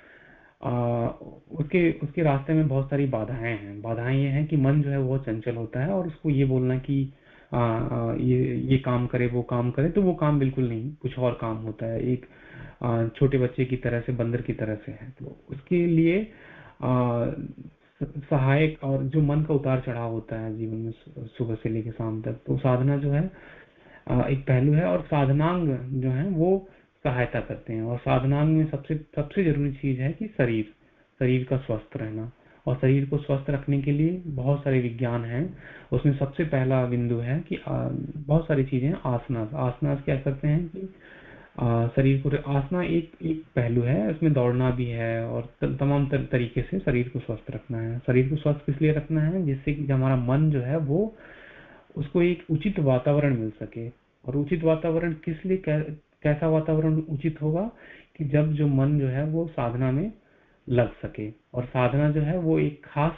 उसके उसके रास्ते में बहुत सारी बाधाएँ हैं। बाधाएँ ये हैं कि मन जो है वो चंचल होता है और उसको ये बोलना कि आ, आ, ये ये काम करे वो काम करे तो वो काम बिल्कुल नहीं कुछ और काम होता है। एक आ, छोटे बच्चे की तरह से बंदर की तरह से है। तो उसके लिए सहायक और जो मन का उतार चढ़ाव होता है जीवन में सुबह से लेकर शाम तक तो साधना जो है एक पहलू है और साधनांग जो है वो सहायता करते हैं। और साधनांग में सबसे सबसे ज़रूरी चीज़ है कि शरीर शरीर का स्वस्थ रहना। और शरीर को स्वस्थ रखने के लिए बहुत सारे विज्ञान हैं। उसमें सबसे पहला बिंदु है कि बहुत सारी चीज़ें आसनास। आसनास क्या करते हैं कि शरीर को आसना एक एक पहलू है। उसमें दौड़ना भी है और तमाम तर, तरीके से शरीर को स्वस्थ रखना है। शरीर को स्वस्थ किस लिए रखना है? जिससे कि हमारा मन जो है वो उसको एक उचित वातावरण मिल सके। और उचित वातावरण किस लिए कैसा वातावरण उचित होगा कि जब जो मन जो है वो साधना में लग सके। और साधना जो है वो एक खास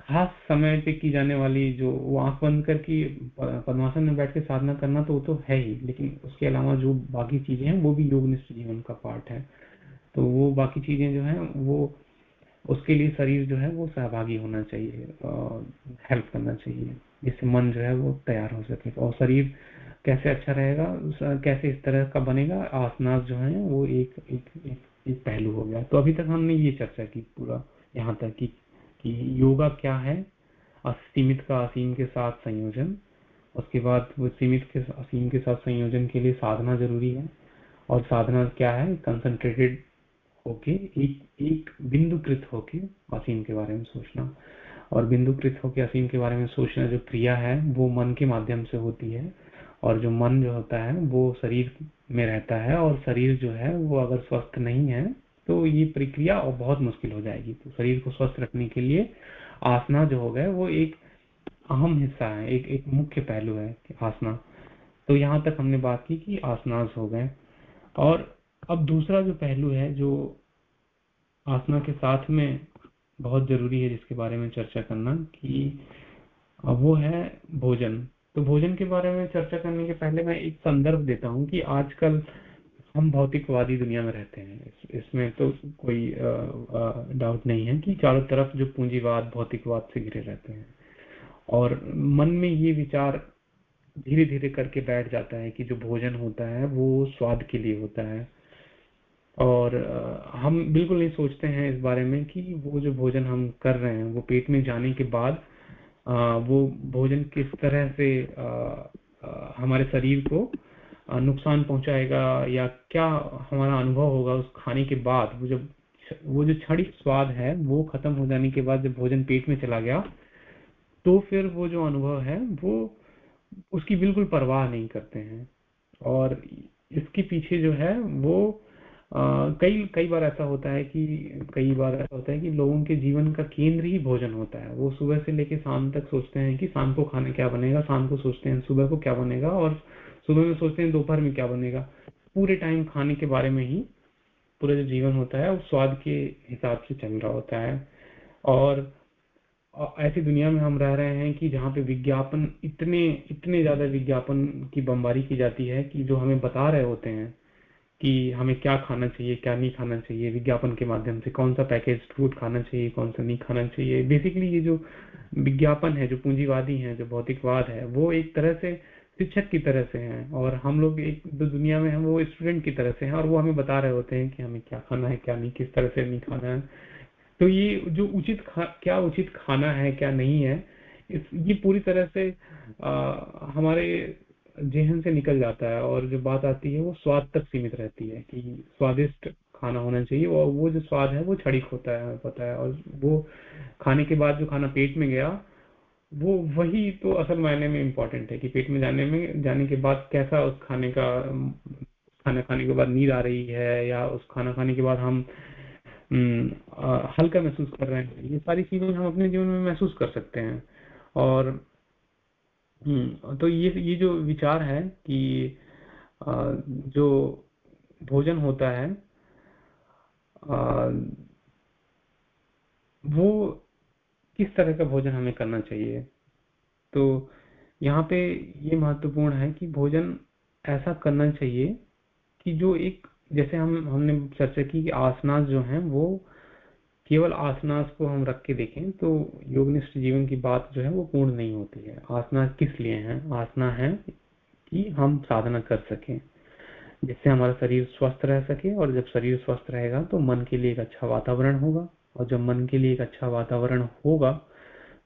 खास समय पे की जाने वाली जो वो आँख बंद कर की पद्मासन में बैठ के साधना करना तो वो तो है ही, लेकिन उसके अलावा जो बाकी चीज़ें हैं वो भी योगनिष्ठ जीवन का पार्ट है। तो वो बाकी चीज़ें जो है वो, उसके लिए शरीर जो है वो सहभागी होना चाहिए हेल्प करना चाहिए, जिससे मन जो है वो तैयार हो सके। और शरीर कैसे अच्छा रहेगा कैसे इस तरह का बनेगा आसनास जो है वो एक एक एक, एक पहलू हो गया। तो अभी तक हमने ये चर्चा की पूरा यहाँ तक कि कि योगा क्या है असीमित का असीम के साथ संयोजन उसके बाद वो सीमित के असीम के साथ संयोजन के लिए साधना ज़रूरी है और साधना क्या है कंसंट्रेटेड होके एक एक बिंदुकृत होके असीम के बारे में सोचना। और बिंदुकृत होके असीम के बारे में सोचना जो क्रिया है वो मन के माध्यम से होती है और जो मन जो होता है, वो शरीर में रहता है और शरीर जो है, वो अगर स्वस्थ नहीं है तो ये प्रक्रिया और बहुत मुश्किल हो जाएगी। तो शरीर को स्वस्थ रखने के लिए आसना जो हो गए वो एक अहम हिस्सा है, एक एक मुख्य पहलू है आसना। तो यहाँ तक हमने बात की कि आसनास हो गए। और अब दूसरा जो पहलू है, जो आसना के साथ में बहुत ज़रूरी है, जिसके बारे में चर्चा करना, कि वो है भोजन। तो भोजन के बारे में चर्चा करने के पहले मैं एक संदर्भ देता हूँ कि आजकल हम भौतिकवादी दुनिया में रहते हैं। इसमें तो कोई डाउट नहीं है कि चारों तरफ़ जो पूंजीवाद, भौतिकवाद से घिरे रहते हैं। और मन में ये विचार धीरे धीरे करके बैठ जाता है कि जो भोजन होता है, वो स्वाद के लिए होता है। और हम बिल्कुल नहीं सोचते हैं इस बारे में कि वो जो भोजन हम कर रहे हैं, वो पेट में जाने के बाद वो भोजन किस तरह से हमारे शरीर को नुकसान पहुंचाएगा या क्या हमारा अनुभव होगा उस खाने के बाद? वो जब वो जो छड़ी स्वाद है, वो खत्म हो जाने के बाद जब भोजन पेट में चला गया तो फिर वो जो अनुभव है, वो उसकी बिल्कुल परवाह नहीं करते हैं। और इसके पीछे जो है, वो कई कई बार ऐसा होता है कि, कई बार ऐसा होता है कि लोगों के जीवन का केंद्र ही भोजन होता है। वो सुबह से लेके शाम तक सोचते हैं कि शाम को खाना क्या बनेगा, शाम को सोचते हैं सुबह को क्या बनेगा और सुबह में सोचते हैं दोपहर में क्या बनेगा। पूरे टाइम खाने के बारे में ही पूरा जो जीवन होता है, वो स्वाद के हिसाब से चल रहा होता है। और ऐसी दुनिया में हम रह रहे हैं कि जहाँ पे विज्ञापन इतने इतने ज़्यादा विज्ञापन की बमबारी की जाती है कि जो हमें बता रहे होते हैं कि हमें क्या खाना चाहिए क्या नहीं खाना चाहिए विज्ञापन के माध्यम से कौन सा पैकेज फ़ूड खाना चाहिए कौन सा नहीं खाना चाहिए। बेसिकली ये जो विज्ञापन है जो पूंजीवादी है जो भौतिकवाद है वो एक तरह से शिक्षक की तरह से हैं और हम लोग एक जो दुनिया में हैं वो स्टूडेंट की तरह से हैं और वो हमें बता रहे होते हैं कि हमें क्या खाना है क्या नहीं किस तरह से नहीं खाना है। तो ये जो उचित खा, क्या उचित खाना है क्या नहीं है इस ये पूरी तरह से आ, हमारे जेहन से निकल जाता है और जो बात आती है वो स्वाद तक सीमित रहती है कि स्वादिष्ट खाना होना चाहिए और वो जो स्वाद है वो क्षणिक होता है, पता है। और वो खाने के बाद जो खाना पेट में गया, वो वही तो असल मायने में इम्पोर्टेंट है कि पेट में जाने में, जाने के बाद कैसा उस खाने का खाना खाने के बाद नींद आ रही है या उस खाना खाने के बाद हम हल्का महसूस कर रहे हैं। ये सारी चीज़ें हम अपने जीवन में महसूस कर सकते हैं। और तो ये ये जो विचार है कि जो भोजन होता है वो किस तरह का भोजन हमें करना चाहिए? तो यहाँ पे ये महत्वपूर्ण है कि भोजन ऐसा करना चाहिए कि जो एक, जैसे हम, हमने चर्चा की कि आसनास जो हैं वो केवल आसनास को हम रख के देखें तो योगनिष्ठ जीवन की बात जो है वो पूर्ण नहीं होती है। आसना किस लिए है? आसना है कि हम साधना कर सकें, जिससे हमारा शरीर स्वस्थ रह सके और जब शरीर स्वस्थ रहेगा तो मन के लिए एक अच्छा वातावरण होगा और जब मन के लिए एक अच्छा वातावरण होगा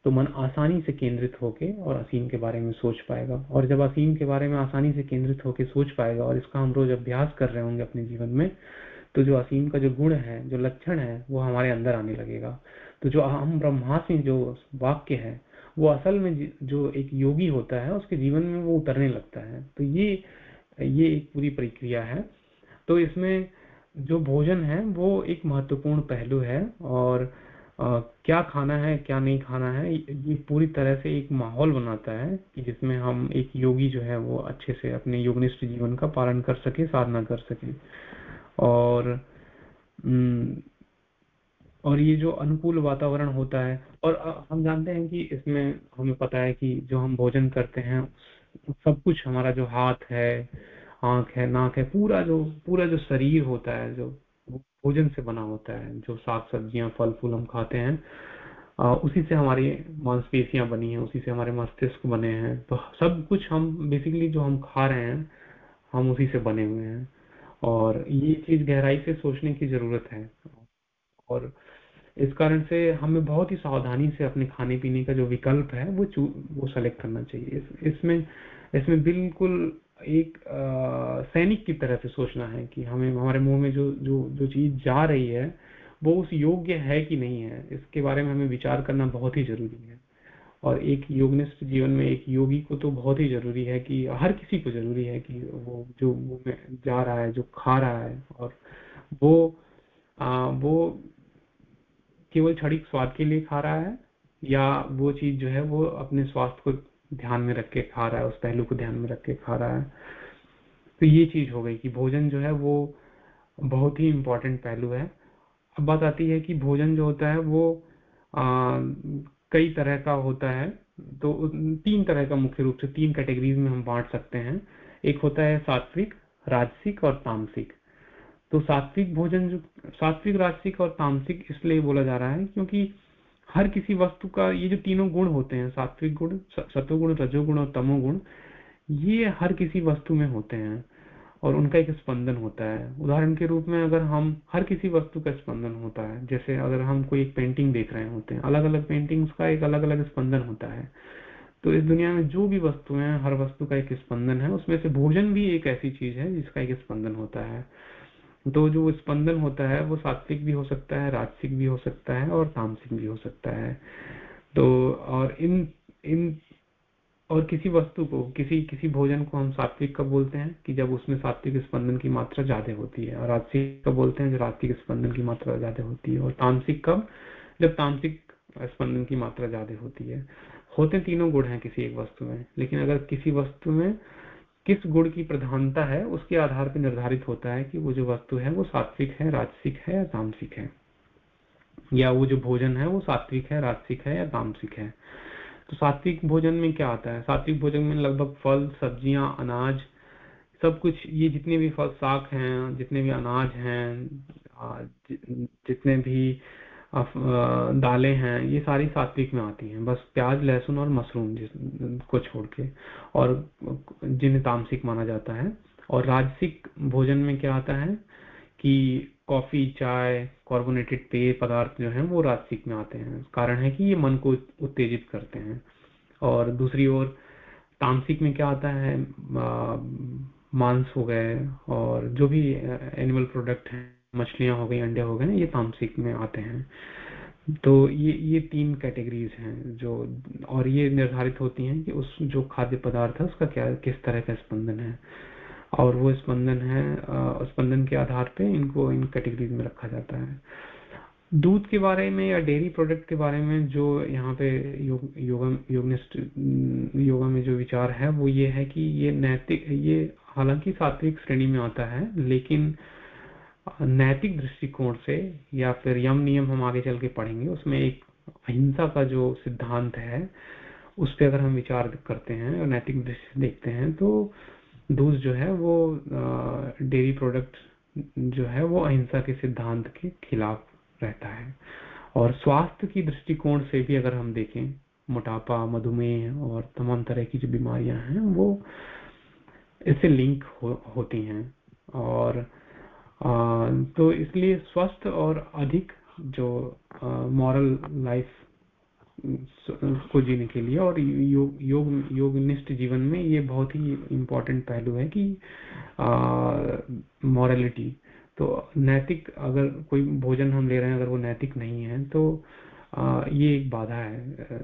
तो मन आसानी से केंद्रित होके और असीम के बारे में सोच पाएगा। और जब असीम के बारे में आसानी से केंद्रित होके सोच पाएगा और इसका हम रोज अभ्यास कर रहे होंगे अपने जीवन में तो जो असीम का जो गुण है जो लक्षण है वो हमारे अंदर आने लगेगा। तो जो अहम ब्रह्मास्मि जो वाक्य है वो असल में जो एक योगी होता है उसके जीवन में वो उतरने लगता है। तो ये ये एक पूरी प्रक्रिया है। तो इसमें जो भोजन है वो एक महत्वपूर्ण पहलू है और आ, क्या खाना है क्या नहीं खाना है ये पूरी तरह से एक माहौल बनाता है कि जिसमें हम एक योगी जो है वो अच्छे से अपने योगनिष्ठ जीवन का पालन कर सके साधना कर सके। और और ये जो अनुकूल वातावरण होता है और हम जानते हैं कि इसमें हमें पता है कि जो हम भोजन करते हैं सब कुछ हमारा जो हाथ है आँख है नाक है पूरा जो पूरा जो शरीर होता है जो भोजन से बना होता है जो साग सब्ज़ियाँ फल फूल हम खाते हैं आ, उसी से हमारी मांसपेशियाँ बनी है उसी से हमारे मस्तिष्क बने हैं तो सब कुछ हम बेसिकली जो हम खा रहे हैं हम उसी से बने हुए हैं। और ये चीज़ गहराई से सोचने की ज़रूरत है। और इस कारण से हमें बहुत ही सावधानी से अपने खाने पीने का जो विकल्प है वो वो सेलेक्ट करना चाहिए। इस, इसमें इसमें बिल्कुल एक आ, सैनिक की तरह से सोचना है कि हमें हमारे मुँह में जो जो जो चीज़ जा रही है वो उस योग्य है कि नहीं है। इसके बारे में हमें विचार करना बहुत ही ज़रूरी है। और एक योगनिष्ठ जीवन में एक योगी को तो बहुत ही ज़रूरी है कि हर किसी को ज़रूरी है कि वो जो मुँह में जा रहा है जो खा रहा है और वो आ, वो केवल क्षणिक स्वाद के लिए खा रहा है या वो चीज़ जो है वो अपने स्वास्थ्य को ध्यान में रख के खा रहा है उस पहलू को ध्यान में रख के खा रहा है। तो ये चीज़ हो गई कि भोजन जो है वो बहुत ही इम्पोर्टेंट पहलू है। अब बात आती है कि भोजन जो होता है वो आ, कई तरह का होता है। तो तीन तरह का मुख्य रूप से तीन कैटेगरीज में हम बांट सकते हैं। एक होता है सात्विक, राजसिक और तामसिक। तो सात्विक भोजन जो, सात्विक, राजसिक और तामसिक इसलिए बोला जा रहा है क्योंकि हर किसी वस्तु का ये जो तीनों गुण होते हैं, सात्विक गुण सत्वगुण, रजोगुण और तमोगुण, ये हर किसी वस्तु में होते हैं। और उनका एक स्पंदन होता है। उदाहरण के रूप में अगर हम हर किसी वस्तु का स्पंदन होता है, जैसे अगर हम कोई एक पेंटिंग देख रहे होते हैं अलग अलग पेंटिंग्स का एक अलग अलग स्पंदन होता है। तो इस दुनिया में जो भी वस्तुएँ हैं, हर वस्तु का एक स्पंदन है। उसमें से भोजन भी एक ऐसी चीज़ है जिसका एक स्पंदन होता है। तो जो स्पंदन होता है, वो सात्विक भी हो सकता है, राजसिक भी हो सकता है और तामसिक भी हो सकता है। तो और इन इन और किसी वस्तु को, किसी किसी भोजन को हम सात्विक कब बोलते हैं कि जब उसमें सात्विक स्पंदन की मात्रा ज़्यादा होती है। और राजसिक कब बोलते हैं जब राजसिक स्पंदन की मात्रा ज़्यादा होती है। और तामसिक कब जब तामसिक स्पंदन की मात्रा ज़्यादा होती है। होते तीनों गुण हैं किसी एक वस्तु में। लेकिन अगर किसी वस्तु में किस गुण की प्रधानता है, उसके आधार पर निर्धारित होता है कि वो जो वस्तु है, वो सात्विक है, राजसिक है या तामसिक है। या वो जो भोजन है, वो सात्विक है, राजसिक है या तामसिक है। तो सात्विक भोजन में क्या आता है? सात्विक भोजन में लगभग फल, सब्ज़ियाँ, अनाज, सब कुछ, ये जितने भी फल, साग हैं, जितने भी अनाज हैं जितने भी दालें हैं, ये सारी सात्विक में आती हैं। बस प्याज, लहसुन और मशरूम को छोड़ के, और जिन्हें तामसिक माना जाता है। और राजसिक भोजन में क्या आता है कि कॉफ़ी, चाय कार्बोनेटेड पेय पदार्थ जो हैं वो राजसिक में आते हैं। कारण है कि ये मन को उत्तेजित करते हैं। और दूसरी ओर, तामसिक में क्या आता है? मांस हो गए और जो भी एनिमल प्रोडक्ट हैं, मछलियाँ हो गई, अंडे हो गए ये तामसिक में आते हैं। तो ये ये तीन कैटेगरीज हैं जो, और ये निर्धारित होती हैं कि उस जो खाद्य पदार्थ है उसका क्या, किस तरह का स्पंदन है। और वो स्पंदन है स्पंदन के आधार पे इनको इन कैटेगरीज में रखा जाता है। दूध के बारे में या डेयरी प्रोडक्ट के बारे में जो यहाँ पे योग, योगा, योगनिष्ठ योगा में जो विचार है, वो ये है कि ये नैतिक, ये हालाँकि सात्विक श्रेणी में आता है, लेकिन नैतिक दृष्टिकोण से या फिर यम नियम हम आगे चल के पढ़ेंगे, उसमें एक अहिंसा का जो सिद्धांत है, उस पर अगर हम विचार करते हैं और नैतिक दृष्टि देखते हैं तो दूध जो है वो डेयरी प्रोडक्ट जो है वो अहिंसा के सिद्धांत के खिलाफ रहता है। और स्वास्थ्य की दृष्टिकोण से भी अगर हम देखें मोटापा मधुमेह और तमाम तरह की जो बीमारियाँ हैं वो इससे लिंक हो, होती हैं। और आ, तो इसलिए स्वस्थ और अधिक जो मॉरल लाइफ को जीने के लिए। और योग योग योगनिष्ठ जीवन में ये बहुत ही इम्पोर्टेंट पहलू है कि मॉरलिटी तो नैतिक अगर कोई भोजन हम ले रहे हैं अगर वो नैतिक नहीं है तो आ, ये एक बाधा है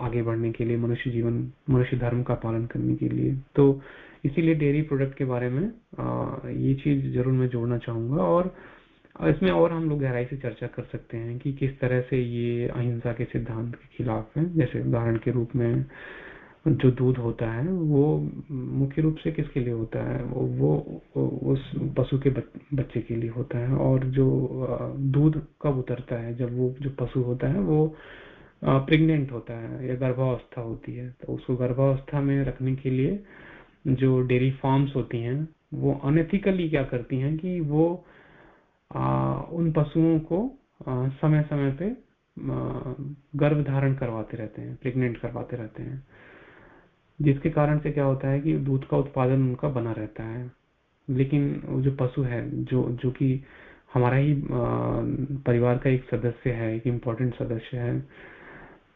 आगे बढ़ने के लिए मनुष्य जीवन मनुष्य धर्म का पालन करने के लिए। तो इसीलिए डेयरी प्रोडक्ट के बारे में आ, ये चीज़ ज़रूर मैं जोड़ना चाहूँगा। और इसमें और हम लोग गहराई से चर्चा कर सकते हैं कि किस तरह से ये अहिंसा के सिद्धांत के खिलाफ है। जैसे उदाहरण के रूप में जो दूध होता है, वो मुख्य रूप से किसके लिए होता है? वो वो, उस पशु के बच्चे के लिए होता है। और जो दूध कब उतरता है? जब वो, जो पशु होता है, वो प्रेग्नेंट होता है या गर्भावस्था होती है। तो उसको गर्भावस्था में रखने के लिए जो डेयरी फार्म्स होती हैं, वो अनएथिकली क्या करती हैं कि वो उन पशुओं को समय समय पे गर्भ धारण करवाते रहते हैं प्रेग्नेंट करवाते रहते हैं। जिसके कारण से क्या होता है कि दूध का उत्पादन उनका बना रहता है। लेकिन जो पशु है जो जो कि हमारा ही परिवार का एक सदस्य है एक इम्पोर्टेंट सदस्य है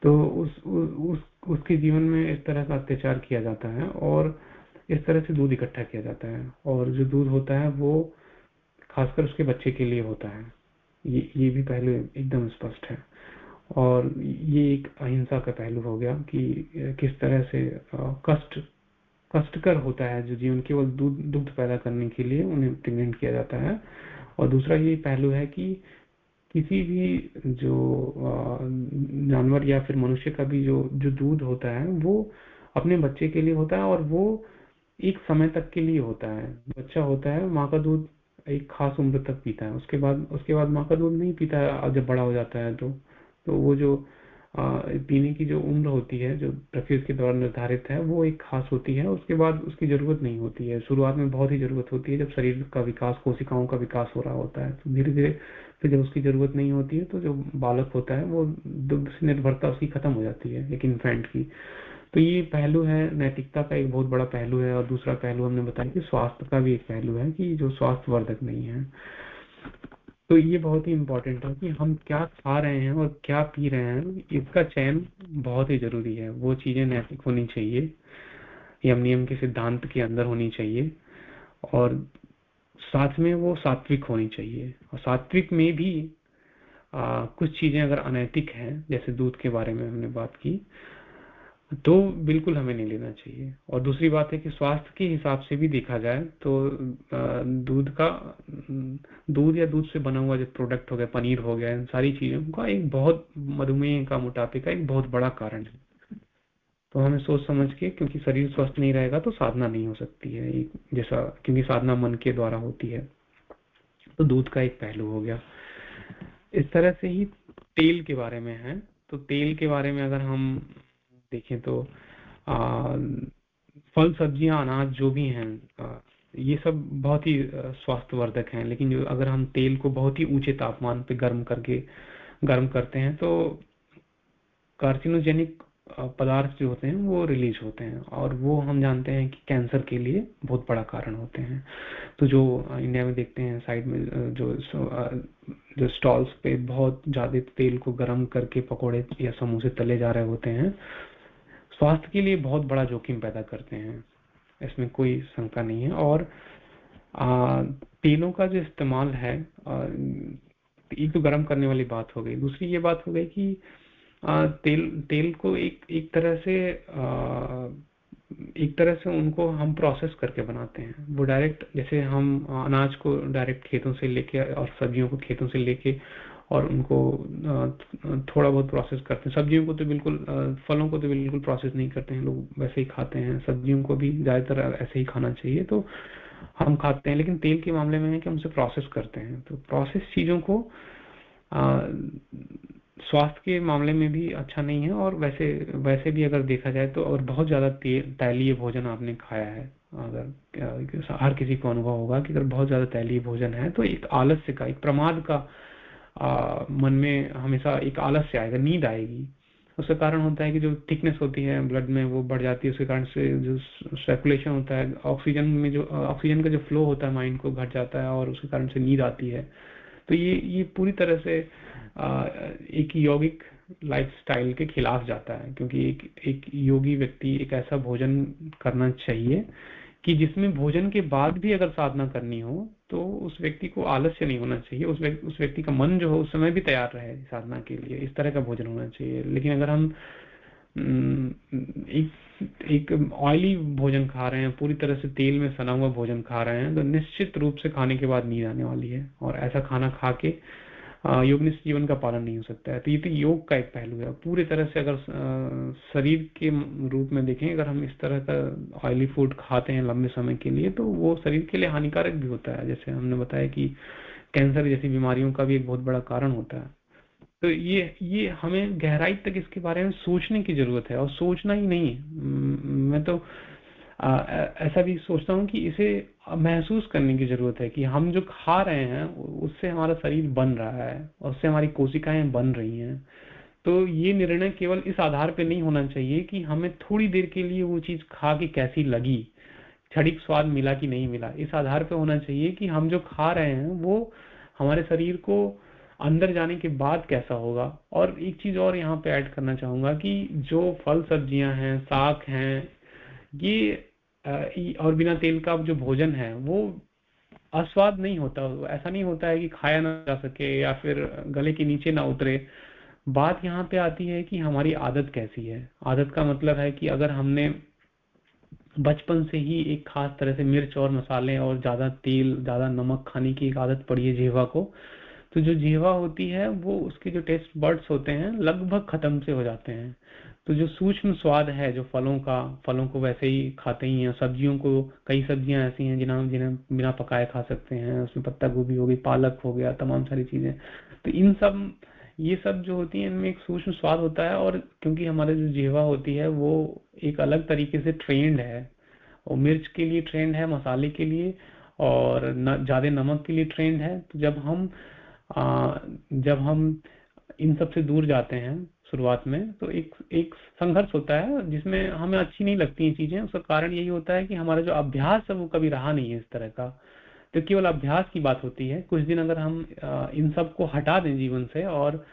तो उस, उस उसके जीवन में इस तरह का अत्याचार किया जाता है और इस तरह से दूध इकट्ठा किया जाता है। और जो दूध होता है वो खासकर उसके बच्चे के लिए होता है। ये ये भी पहले एकदम स्पष्ट है। और ये एक अहिंसा का पहलू हो गया कि किस तरह से कष्ट, कष्टकर होता है जो जीवन, केवल दूध, दुग्ध पैदा करने के लिए उन्हें प्रेग्नेंट किया जाता है। और दूसरा ये पहलू है कि किसी भी जो जानवर या फिर मनुष्य का भी जो जो दूध होता है, वो अपने बच्चे के लिए होता है और वो एक समय तक के लिए होता है। बच्चा होता है, माँ का दूध एक खास उम्र तक पीता है। उसके बाद उसके बाद माँ का दूध नहीं पीता है जब बड़ा हो जाता है तो तो वो जो आ, पीने की जो उम्र होती है जो प्रफ्यूज के द्वारा निर्धारित है वो एक खास होती है। उसके बाद उसकी ज़रूरत नहीं होती है। शुरुआत में बहुत ही ज़रूरत होती है जब शरीर का विकास कोशिकाओं का विकास हो रहा होता है तो धीरे धीरे फिर जब उसकी ज़रूरत नहीं होती है तो जो बालक होता है वो दुग्ध से निर्भरता उसकी खत्म हो जाती है एक इन्फेंट की। तो ये पहलू है नैतिकता का एक बहुत बड़ा पहलू है और दूसरा पहलू हमने बताया कि स्वास्थ्य का भी एक पहलू है कि जो स्वास्थ्य वर्धक नहीं है। तो ये बहुत ही इम्पोर्टेंट है कि हम क्या खा रहे हैं और क्या पी रहे हैं इसका चयन बहुत ही ज़रूरी है। वो चीज़ें नैतिक होनी चाहिए यम नियम के सिद्धांत के अंदर होनी चाहिए और साथ में वो सात्विक होनी चाहिए। और सात्विक में भी आ, कुछ चीज़ें अगर अनैतिक हैं जैसे दूध के बारे में हमने बात की तो बिल्कुल हमें नहीं लेना चाहिए। और दूसरी बात है कि स्वास्थ्य के हिसाब से भी देखा जाए तो दूध का, दूध या दूध से बना हुआ जो प्रोडक्ट हो गया, पनीर हो गया, इन सारी चीज़ों का एक बहुत मधुमेह का, मोटापे का एक बहुत बड़ा कारण है। तो हमें सोच समझ के, क्योंकि शरीर स्वस्थ नहीं रहेगा तो साधना नहीं हो सकती है। जैसा, क्योंकि साधना मन के द्वारा होती है। तो दूध का एक पहलू हो गया। इस तरह से ही तेल के बारे में है। तो तेल के बारे में अगर हम देखें तो आ, फल सब्ज़ियाँ अनाज जो भी हैं ये सब बहुत ही स्वास्थ्यवर्धक हैं। लेकिन जो अगर हम तेल को बहुत ही ऊँचे तापमान पे गर्म करके गर्म करते हैं तो कार्सिनोजेनिक पदार्थ जो होते हैं वो रिलीज़ होते हैं। और वो हम जानते हैं कि कैंसर के लिए बहुत बड़ा कारण होते हैं। तो जो इंडिया में देखते हैं साइड में जो जो स्टॉल्स पे बहुत ज़्यादा तेल को गर्म करके पकोड़े या समोसे तले जा रहे होते हैं स्वास्थ्य के लिए बहुत बड़ा जोखिम पैदा करते हैं। इसमें कोई शंका नहीं है। और आ, तेलों का जो इस्तेमाल है एक तो गर्म करने वाली बात हो गई। दूसरी ये बात हो गई कि आ, तेल तेल को एक एक तरह से आ, एक तरह से उनको हम प्रोसेस करके बनाते हैं। वो डायरेक्ट जैसे हम अनाज को डायरेक्ट खेतों से लेके और सब्जियों को खेतों से लेके और उनको थोड़ा बहुत प्रोसेस करते हैं। सब्जियों को तो बिल्कुल फलों को तो बिल्कुल प्रोसेस नहीं करते हैं। लोग वैसे ही खाते हैं। सब्जियों को भी ज़्यादातर ऐसे ही खाना चाहिए। तो हम खाते हैं, लेकिन तेल के मामले में है कि हम उसे प्रोसेस करते हैं। तो प्रोसेस चीज़ों को स्वास्थ्य के मामले में भी अच्छा नहीं है। और वैसे वैसे भी अगर देखा जाए तो और बहुत ज़्यादा तैलीय भोजन आपने खाया है। अगर हर किसी को अनुभव होगा कि अगर बहुत ज़्यादा तैलीय भोजन है तो एक आलस्य का, एक प्रमाद का आ, मन में हमेशा एक आलस्य आएगा नींद आएगी। उसका कारण होता है कि जो थिकनेस होती है ब्लड में वो बढ़ जाती है उसके कारण से जो सर्कुलेशन होता है ऑक्सीजन में जो ऑक्सीजन का जो फ्लो होता है माइंड को घट जाता है और उसके कारण से नींद आती है। तो ये ये पूरी तरह से आ, एक यौगिक लाइफ के खिलाफ जाता है क्योंकि एक एक योगी व्यक्ति एक ऐसा भोजन करना चाहिए कि जिसमें भोजन के बाद भी अगर साधना करनी हो तो उस व्यक्ति को आलस्य नहीं होना चाहिए। उस व्यक्ति उस व्यक्ति का मन जो है, उस समय भी तैयार रहे साधना के लिए। इस तरह का भोजन होना चाहिए। लेकिन अगर हम एक एक ऑयली भोजन खा रहे हैं, पूरी तरह से तेल में सना हुआ भोजन खा रहे हैं तो निश्चित रूप से खाने के बाद नींद आने वाली है। और ऐसा खाना खा के योगनिष्ठ जीवन का पालन नहीं हो सकता है। तो ये तो योग का एक पहलू है। पूरी तरह से अगर शरीर के रूप में देखें, अगर हम इस तरह का ऑयली फ़ूड खाते हैं लंबे समय के लिए तो वो शरीर के लिए हानिकारक भी होता है। जैसे हमने बताया कि कैंसर जैसी बीमारियों का भी एक बहुत बड़ा कारण होता है। तो ये ये हमें गहराई तक इसके बारे में सोचने की ज़रूरत है और सोचना ही नहीं मैं तो ऐसा भी सोचता हूँ कि इसे महसूस करने की ज़रूरत है कि हम जो खा रहे हैं उससे हमारा शरीर बन रहा है और उससे हमारी कोशिकाएँ बन रही हैं। तो ये निर्णय केवल इस आधार पे नहीं होना चाहिए कि हमें थोड़ी देर के लिए वो चीज़ खा के कैसी लगी, क्षणिक स्वाद मिला कि नहीं मिला। इस आधार पे होना चाहिए कि हम जो खा रहे हैं, वो हमारे शरीर को अंदर जाने के बाद कैसा होगा। और एक चीज़ और यहाँ पे ऐड करना चाहूँगा कि जो फल सब्ज़ियाँ हैं, साग हैं, ये और बिना तेल का जो भोजन है, वो अस्वाद नहीं होता। ऐसा नहीं होता है कि खाया ना जा सके या फिर गले के नीचे ना उतरे। बात यहाँ पे आती है कि हमारी आदत कैसी है। आदत का मतलब है कि अगर हमने बचपन से ही एक खास तरह से मिर्च और मसाले और ज़्यादा तेल, ज़्यादा नमक खाने की एक आदत पड़ी है जीवा को तो जो जीवा होती है, वो उसके जो टेस्ट बर्ड्स होते हैं, लगभग खत्म से हो जाते हैं। तो जो सूक्ष्म स्वाद है जो फलों का फलों को वैसे ही खाते ही हैं सब्जियों को कई सब्ज़ियाँ ऐसी हैं जिन्हें जिन्हें बिना पकाए खा सकते हैं उसमें पत्ता गोभी हो गई पालक हो गया तमाम सारी चीज़ें। तो इन सब ये सब जो होती है इनमें एक सूक्ष्म स्वाद होता है और क्योंकि हमारे जो जीवा होती है वो एक अलग तरीके से ट्रेंड है। और मिर्च के लिए ट्रेंड है मसाले के लिए और ज़्यादा नमक के लिए ट्रेंड है। तो जब हम आ, जब हम इन सबसे दूर जाते हैं शुरुआत में तो एक एक संघर्ष होता है जिसमें हमें अच्छी नहीं लगती ये चीज़ें। उसका कारण यही होता है कि हमारा जो अभ्यास है वो कभी रहा नहीं है इस तरह का। तो केवल अभ्यास की बात होती है। कुछ दिन अगर हम इन सबको हटा दें जीवन से और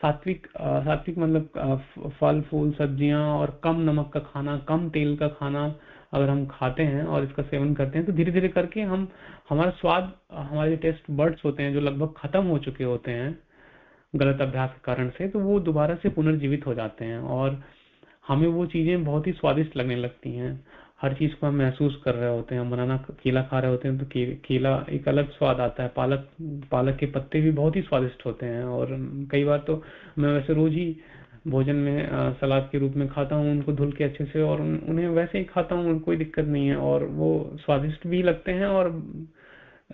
सात्विक सात्विक मतलब फल, फूल, सब्ज़ियाँ और कम नमक का खाना, कम तेल का खाना अगर हम खाते हैं और इसका सेवन करते हैं तो धीरे धीरे करके हम, हमारा स्वाद, हमारे टेस्ट बर्ड्स होते हैं, जो लगभग खत्म हो चुके होते हैं गलत अभ्यास के कारण से तो वो दोबारा से पुनर्जीवित हो जाते हैं और हमें वो चीज़ें बहुत ही स्वादिष्ट लगने लगती हैं। हर चीज़ को हम महसूस कर रहे होते हैं बनाना केला खा रहे होते हैं तो के, केला एक अलग स्वाद आता है। पालक पालक के पत्ते भी बहुत ही स्वादिष्ट होते हैं और कई बार तो मैं वैसे रोज ही भोजन में सलाद के रूप में खाता हूँ उनको धुल के अच्छे से और उन, उन्हें वैसे ही खाता हूँ कोई दिक्कत नहीं है और वो स्वादिष्ट भी लगते हैं और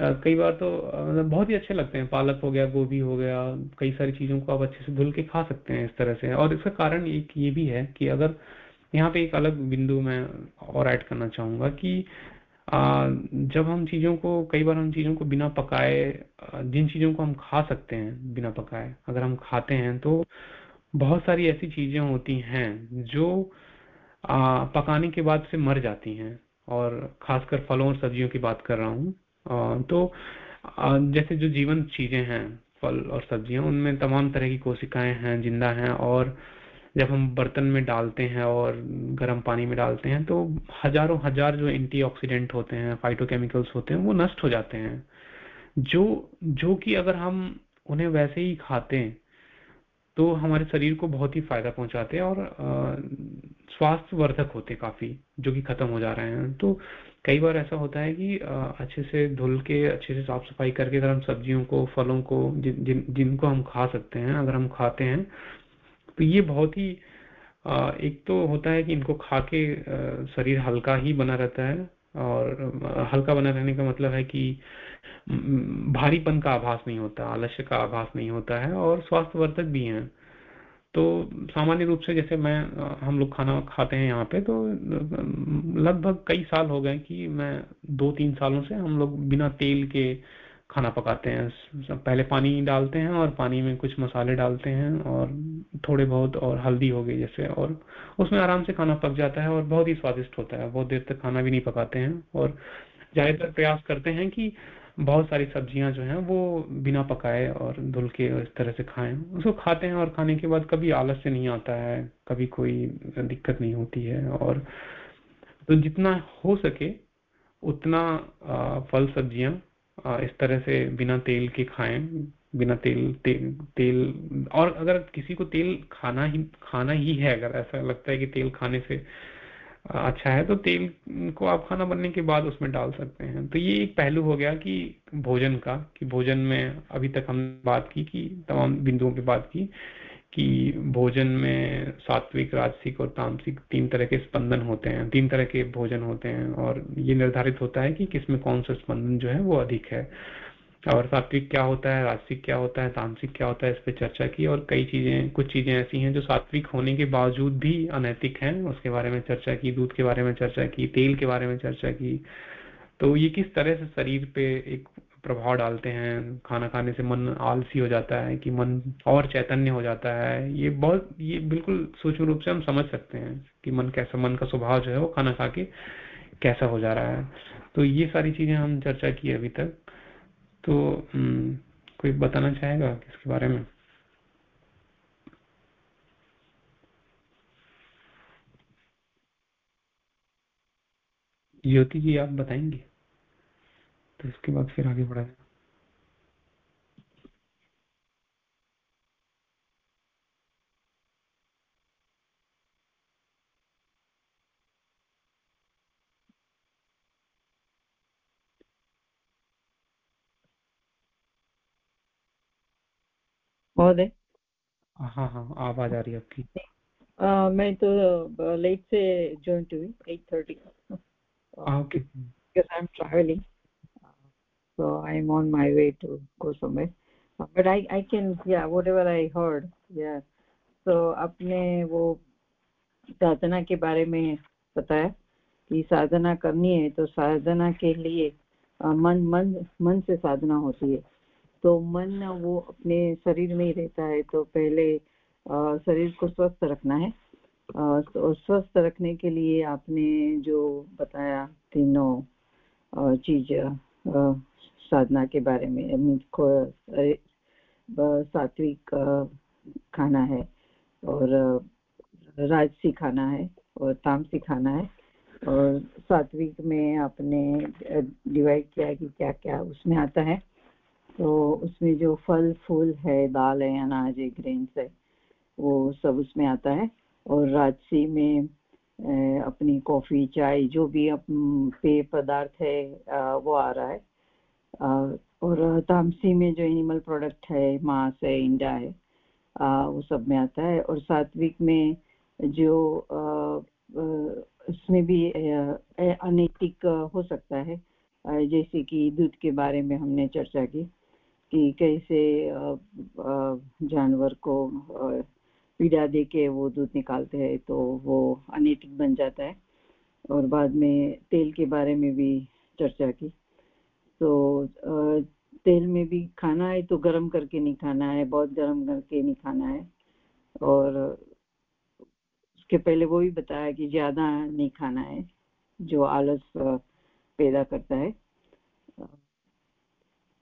कई बार तो मतलब बहुत ही अच्छे लगते हैं। पालक हो गया गोभी हो गया कई सारी चीज़ों को आप अच्छे से धुल के खा सकते हैं इस तरह से। और इसका कारण एक ये भी है कि अगर यहाँ पे एक अलग बिंदु मैं और ऐड करना चाहूँगा कि आ, जब हम चीज़ों को कई बार हम चीज़ों को बिना पकाए जिन चीज़ों को हम खा सकते हैं बिना पकाए अगर हम खाते हैं तो बहुत सारी ऐसी चीज़ें होती हैं जो आ, पकाने के बाद से मर जाती हैं। और खासकर फलों और सब्जियों की बात कर रहा हूँ तो जैसे जो जीवन चीज़ें हैं, फल और सब्ज़ियाँ, उनमें तमाम तरह की कोशिकाएँ हैं, ज़िंदा हैं और जब हम बर्तन में डालते हैं और गर्म पानी में डालते हैं तो हज़ारों हज़ार जो एंटीऑक्सीडेंट होते हैं फाइटोकेमिकल्स होते हैं, वो नष्ट हो जाते हैं। जो जो कि अगर हम उन्हें वैसे ही खाते हैं तो हमारे शरीर को बहुत ही फ़ायदा पहुंचाते हैं और स्वास्थ्य वर्धक होते काफ़ी, जो कि खत्म हो जा रहे हैं। तो कई बार ऐसा होता है कि अच्छे से धुल के, अच्छे से साफ़ सफ़ाई करके अगर हम सब्जियों को, फलों को, जिन जिन, जिनको हम खा सकते हैं, अगर हम खाते हैं तो ये बहुत ही एक तो होता है कि इनको खा के शरीर हल्का ही बना रहता है और हल्का बना रहने का मतलब है कि भारीपन का आभास नहीं होता, आलस्य का आभास नहीं होता है और स्वास्थ्यवर्धक भी है। तो सामान्य रूप से जैसे मैं हम लोग खाना खाते हैं यहाँ पे तो लगभग कई साल हो गए कि मैं दो तीन सालों से हम लोग बिना तेल के खाना पकाते हैं। पहले पानी डालते हैं और पानी में कुछ मसाले डालते हैं और थोड़े बहुत और हल्दी हो गई जैसे, और उसमें आराम से खाना पक जाता है और बहुत ही स्वादिष्ट होता है। बहुत देर तक खाना भी नहीं पकाते हैं और ज़्यादातर प्रयास करते हैं कि बहुत सारी सब्ज़ियाँ जो हैं वो बिना पकाए और धुल के इस तरह से खाएँ। उसको खाते हैं और खाने के बाद कभी आलस से नहीं आता है, कभी कोई दिक्कत नहीं होती है और तो जितना हो सके उतना फल सब्ज़ियाँ इस तरह से बिना तेल के खाएँ, बिना तेल तेल तेल और अगर किसी को तेल खाना ही खाना ही है, अगर ऐसा लगता है कि तेल खाने से अच्छा है तो तेल को आप खाना बनने के बाद उसमें डाल सकते हैं। तो ये एक पहलू हो गया कि भोजन का, कि भोजन में अभी तक हम बात की, कि तमाम बिंदुओं की बात की, कि भोजन में सात्विक, राजसिक और तामसिक तीन तरह के स्पंदन होते हैं, तीन तरह के भोजन होते हैं, और ये निर्धारित होता है कि किसमें कौन सा स्पंदन जो है वो अधिक है। और सात्विक क्या होता है, राजसिक क्या होता है, तामसिक क्या होता है, इस पर चर्चा की और कई चीज़ें, कुछ चीज़ें ऐसी हैं जो सात्विक होने के बावजूद भी अनैतिक हैं। उसके बारे में चर्चा की, दूध के बारे में चर्चा की, तेल के बारे में चर्चा की। तो ये किस तरह से शरीर पे एक प्रभाव डालते हैं? खाना खाने से मन आलसी हो जाता है कि मन और चैतन्य हो जाता है? ये बहुत, ये बिल्कुल सूक्ष्म रूप से हम समझ सकते हैं कि मन कैसा, मन का स्वभाव जो है वो खाना खा के कैसा हो जा रहा है। तो ये सारी चीज़ें हम चर्चा की अभी तक। तो हम्म, कोई बताना चाहेगा किसके बारे में? ज्योति जी आप बताएँगे? तो इसके बाद फिर आगे बढ़ाए। महोदय हाँ। हाँ आवाज़ आ रही है आपकी। मैं तो लेट से ज्वाइन हुई eight thirty I am travelling so I am on my way to go समय but I I can whatever I I heard या तो अपने वो साधना के बारे में बताया कि साधना करनी है तो साधना के लिए मन मन मन से साधना होती है। तो मन वो अपने शरीर में ही रहता है तो पहले शरीर को स्वस्थ रखना है। तो स्वस्थ रखने के लिए आपने जो बताया तीनों चीज़ साधना के बारे में सात्विक खाना है और राजसी खाना है और तामसी खाना है और सात्विक में आपने डिवाइड किया कि क्या क्या उसमें आता है। तो उसमें जो फल, फूल है, दाल है, अनाज है ग्रेन्स है, वो सब उसमें आता है। और राजसी में अपनी कॉफ़ी चाय, जो भी पेय पदार्थ है वो आ रहा है। और तामसी में जो एनिमल प्रोडक्ट है, मांस है, इंडा है वो सब में आता है। और सात्विक में जो उसमें भी अनैतिक हो सकता है। जैसे कि दूध के बारे में हमने चर्चा की। कि कैसे जानवर को पीड़ा दे के वो दूध निकालते हैं तो वो अनेटिक बन जाता है। और बाद में तेल के बारे में भी चर्चा की। तो तेल में भी खाना है तो गर्म करके नहीं खाना है, बहुत गर्म करके नहीं खाना है। और उसके पहले वो भी बताया कि ज़्यादा नहीं खाना है, जो आलस पैदा करता है।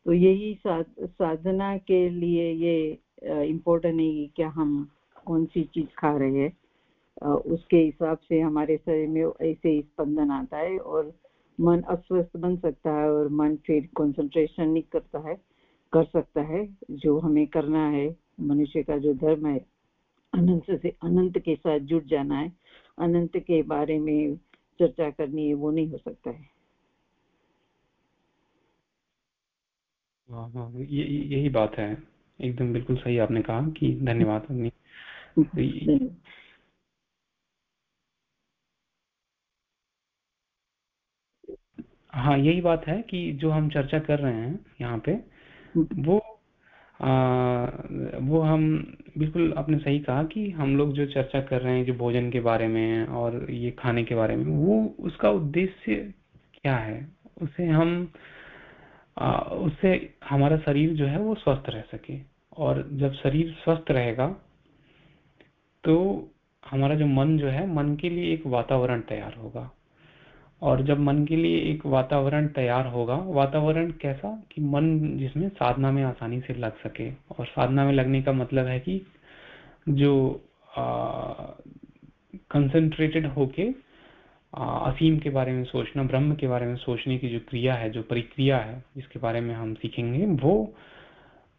तो यही साधना के लिए ये इम्पोर्टेंट है कि क्या हम कौन सी चीज़ खा रहे हैं। उसके हिसाब से हमारे शरीर में ऐसे ही स्पंदन आता है और मन अस्वस्थ बन सकता है और मन फिर कंसंट्रेशन नहीं करता है, कर सकता है। जो हमें करना है, मनुष्य का जो धर्म है, अनंत से अनंत के साथ जुड़ जाना है। अनंत के बारे में चर्चा करनी है, वो नहीं हो सकता है हाँ हाँ ये यही बात है। एकदम बिल्कुल सही आपने कहा कि धन्यवाद अग्नि हाँ यही बात है कि जो हम चर्चा कर रहे हैं यहाँ पे वो आ, वो हम बिल्कुल आपने सही कहा कि हम लोग जो चर्चा कर रहे हैं जो भोजन के बारे में और ये खाने के बारे में वो उसका उद्देश्य क्या है? उसे हम आ, उससे हमारा शरीर जो है वो स्वस्थ रह सके। और जब शरीर स्वस्थ रहेगा तो हमारा जो मन जो है मन के लिए एक वातावरण तैयार होगा। और जब मन के लिए एक वातावरण तैयार होगा वातावरण कैसा कि मन जिसमें साधना में आसानी से लग सके। और साधना में लगने का मतलब है कि जो कंसंट्रेटेड होके असीम के बारे में सोचना, ब्रह्म के बारे में सोचने की जो क्रिया है, जो प्रक्रिया है जिसके बारे में हम सीखेंगे। वो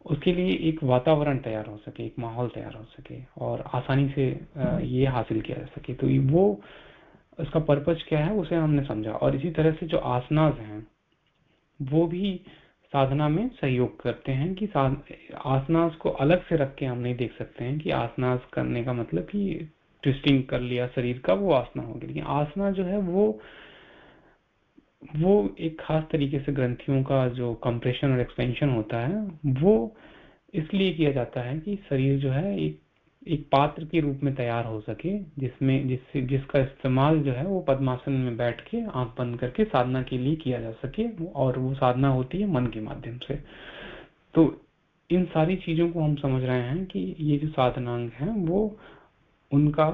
उसके लिए एक वातावरण तैयार हो सके, एक माहौल तैयार हो सके और आसानी से ये हासिल किया जा सके। तो वो, उसका पर्पज क्या है, उसे हमने समझा। और इसी तरह से जो आसनाज हैं, वो भी साधना में सहयोग करते हैं कि आसनास को अलग से रख के हम नहीं देख सकते हैं कि आसनास करने का मतलब कि ट्विस्टिंग कर लिया शरीर का, वो आसना हो गया लेकिन आसना जो है वो वो एक खास तरीके से ग्रंथियों का जो कंप्रेशन और एक्सपेंशन होता है, वो इसलिए किया जाता है कि शरीर जो है एक एक पात्र के रूप में तैयार हो सके, जिसमें जिससे जिसका इस्तेमाल जो है वो पद्मासन में बैठ के आँख बंद करके साधना के लिए किया जा सके, और वो साधना होती है मन के माध्यम से। तो इन सारी चीज़ों को हम समझ रहे हैं कि ये जो साधनांग है, वो उनका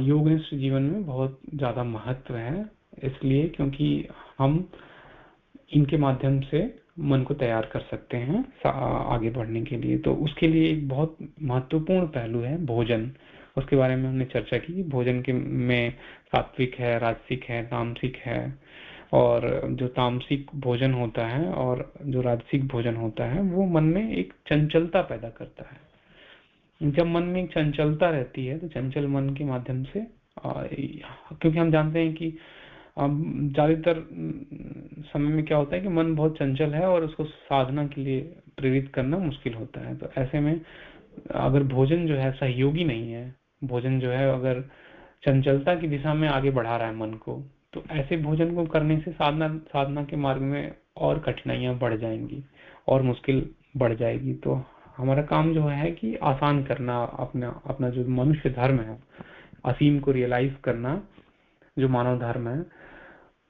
योगनिष्ठ जीवन में बहुत ज़्यादा महत्व है, इसलिए क्योंकि हम इनके माध्यम से मन को तैयार कर सकते हैं आगे बढ़ने के लिए। तो उसके लिए एक बहुत महत्वपूर्ण पहलू है भोजन। उसके बारे में हमने चर्चा की भोजन के में सात्विक है, राजसिक है, तामसिक है, और जो तामसिक भोजन होता है और जो राजसिक भोजन होता है, वो मन में एक चंचलता पैदा करता है। जब मन में चंचलता रहती है तो चंचल मन के माध्यम से क्योंकि हम जानते हैं कि ज़्यादातर समय में क्या होता है कि मन बहुत चंचल है और उसको साधना के लिए प्रेरित करना मुश्किल होता है। तो ऐसे में, अगर भोजन जो है सहयोगी नहीं है, भोजन जो है अगर चंचलता की दिशा में आगे बढ़ा रहा है मन को तो ऐसे भोजन को करने से साधना साधना के मार्ग में और कठिनाइयाँ बढ़ जाएँगी और मुश्किल बढ़ जाएगी। तो हमारा काम जो है कि आसान करना, अपना अपना जो मनुष्य धर्म है, असीम को रियलाइज़ करना, जो मानव धर्म है,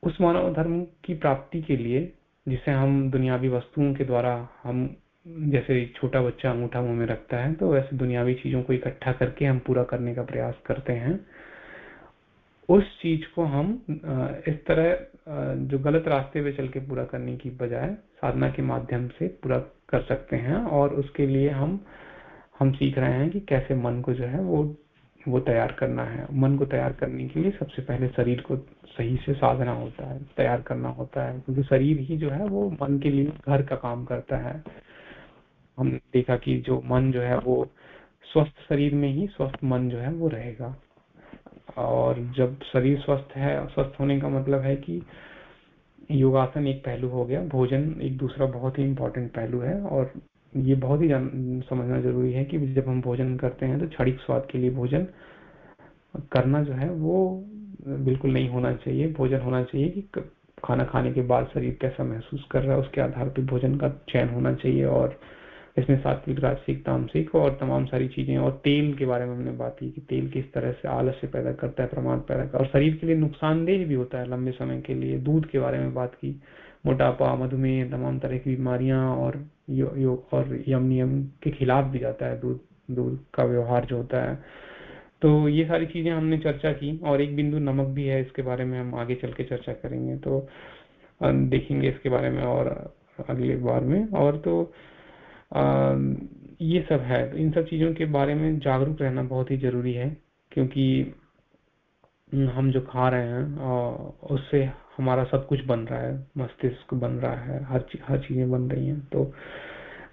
उस मानव धर्म की प्राप्ति के लिए, जिसे हम दुनियावी वस्तुओं के द्वारा हम, जैसे छोटा बच्चा अंगूठा मुँह में रखता है तो वैसे दुनियावी चीज़ों को इकट्ठा करके हम पूरा करने का प्रयास करते हैं। उस चीज़ को हम इस तरह जो गलत रास्ते पे चल के पूरा करने की बजाय साधना के माध्यम से पूरा कर सकते हैं और उसके लिए हम हम सीख रहे हैं कि कैसे मन को जो है वो वो तैयार करना है। मन को तैयार करने के लिए सबसे पहले शरीर को सही से साधना होता है, तैयार करना होता है। क्योंकि शरीर ही जो है वो मन के लिए घर का काम करता है। हमने देखा कि जो मन जो है वो स्वस्थ शरीर में ही स्वस्थ मन जो है वो रहेगा। और जब शरीर स्वस्थ है, स्वस्थ होने का मतलब है कि योगासन एक पहलू हो गया, भोजन एक दूसरा बहुत ही इम्पोर्टेंट पहलू है और ये बहुत ही समझना ज़रूरी है कि जब हम भोजन करते हैं तो क्षणिक स्वाद के लिए भोजन करना जो है वो बिल्कुल नहीं होना चाहिए। भोजन होना चाहिए कि खाना खाने के बाद शरीर कैसा महसूस कर रहा है, उसके आधार पर भोजन का चयन होना चाहिए और इसमें सात्विक राजसिक तामसिक और तमाम सारी चीज़ें और तेल के बारे में हमने बात की कि तेल किस तरह से आलस्य पैदा करता है प्रमाद पैदा करता है और शरीर के लिए नुकसानदेह भी होता है लंबे समय के लिए। दूध के बारे में बात की मोटापा मधुमेह तमाम तरह की बीमारियाँ और यो, यो, और यम नियम के खिलाफ भी जाता है दूध दूध का व्यवहार जो होता है। तो ये सारी चीज़ें हमने चर्चा की और एक बिंदु नमक भी है इसके बारे में हम आगे चल के चर्चा करेंगे। तो देखेंगे इसके बारे में और अगले बार में। और तो ये सब है। तो इन सब चीज़ों के बारे में जागरूक रहना बहुत ही ज़रूरी है, क्योंकि हम जो खा रहे हैं उससे हमारा सब कुछ बन रहा है, मस्तिष्क बन रहा है, हर चीज़ हर चीज़ें बन रही हैं। तो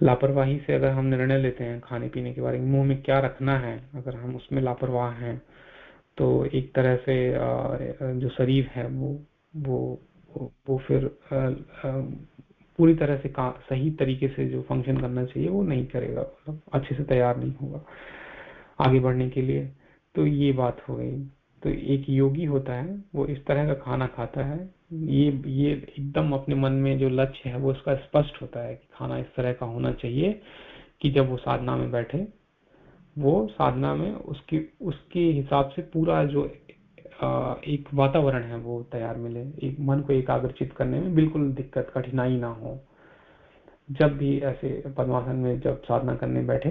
लापरवाही से अगर हम निर्णय लेते हैं खाने पीने के बारे में, मुँह में क्या रखना है, अगर हम उसमें लापरवाह हैं तो एक तरह से जो शरीर है, वो वो वो फिर पूरी तरह से सही तरीके से जो फ़ंक्शन करना चाहिए, वो नहीं करेगा। मतलब अच्छे से तैयार नहीं होगा आगे बढ़ने के लिए। तो ये बात हो गई। तो एक योगी होता है, वो इस तरह का खाना खाता है। ये ये एकदम अपने मन में जो लक्ष्य है, वो उसका स्पष्ट होता है कि खाना इस तरह का होना चाहिए कि जब वो साधना में बैठे, वो साधना में उसकी, उसके हिसाब से पूरा जो एक वातावरण है वो तैयार मिले, एक मन को एकाग्रचित करने में बिल्कुल दिक्कत, कठिनाई ना हो। जब भी ऐसे पद्मासन में जब साधना करने बैठे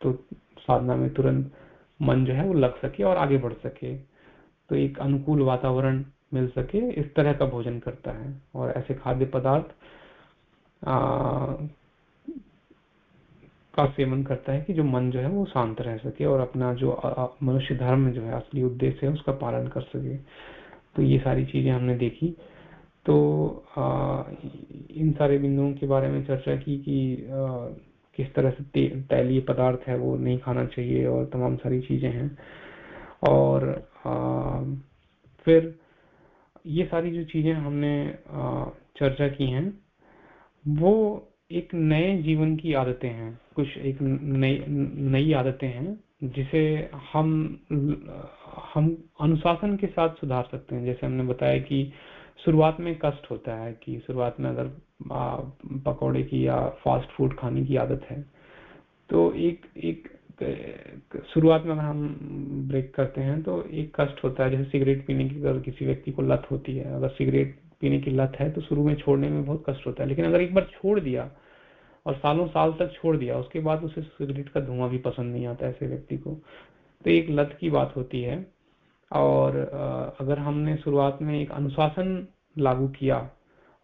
तो साधना में तुरंत मन जो है वो लग सके और आगे बढ़ सके। तो एक अनुकूल वातावरण मिल सके, इस तरह का भोजन करता है। और ऐसे खाद्य पदार्थ का सेवन करता है कि जो मन जो है वो शांत रह सके और अपना जो मनुष्य धर्म जो है असली उद्देश्य है उसका पालन कर सके। तो ये सारी चीज़ें हमने देखी। तो आ, इन सारे बिंदुओं के बारे में चर्चा की कि आ, किस तरह से तैलीय पदार्थ है वो नहीं खाना चाहिए और तमाम सारी चीज़ें हैं। और आ, फिर ये सारी जो चीज़ें हमने आ, चर्चा की हैं वो एक नए जीवन की आदतें हैं। कुछ एक नई नई आदतें हैं, जिसे हम हम अनुशासन के साथ सुधार सकते हैं। जैसे हमने बताया कि शुरुआत में कष्ट होता है, कि शुरुआत में अगर पकौड़े की या फास्ट फ़ूड खाने की आदत है तो एक एक, शुरुआत में अगर हम ब्रेक करते हैं तो एक कष्ट होता है। जैसे सिगरेट पीने की अगर किसी व्यक्ति को लत होती है, अगर सिगरेट पीने की लत है तो शुरू में छोड़ने में बहुत कष्ट होता है। लेकिन अगर एक बार छोड़ दिया और सालों साल तक छोड़ दिया, उसके बाद उसे सिगरेट का धुआँ भी पसंद नहीं आता ऐसे व्यक्ति को तो एक लत की बात होती है। और अगर हमने शुरुआत में एक अनुशासन लागू किया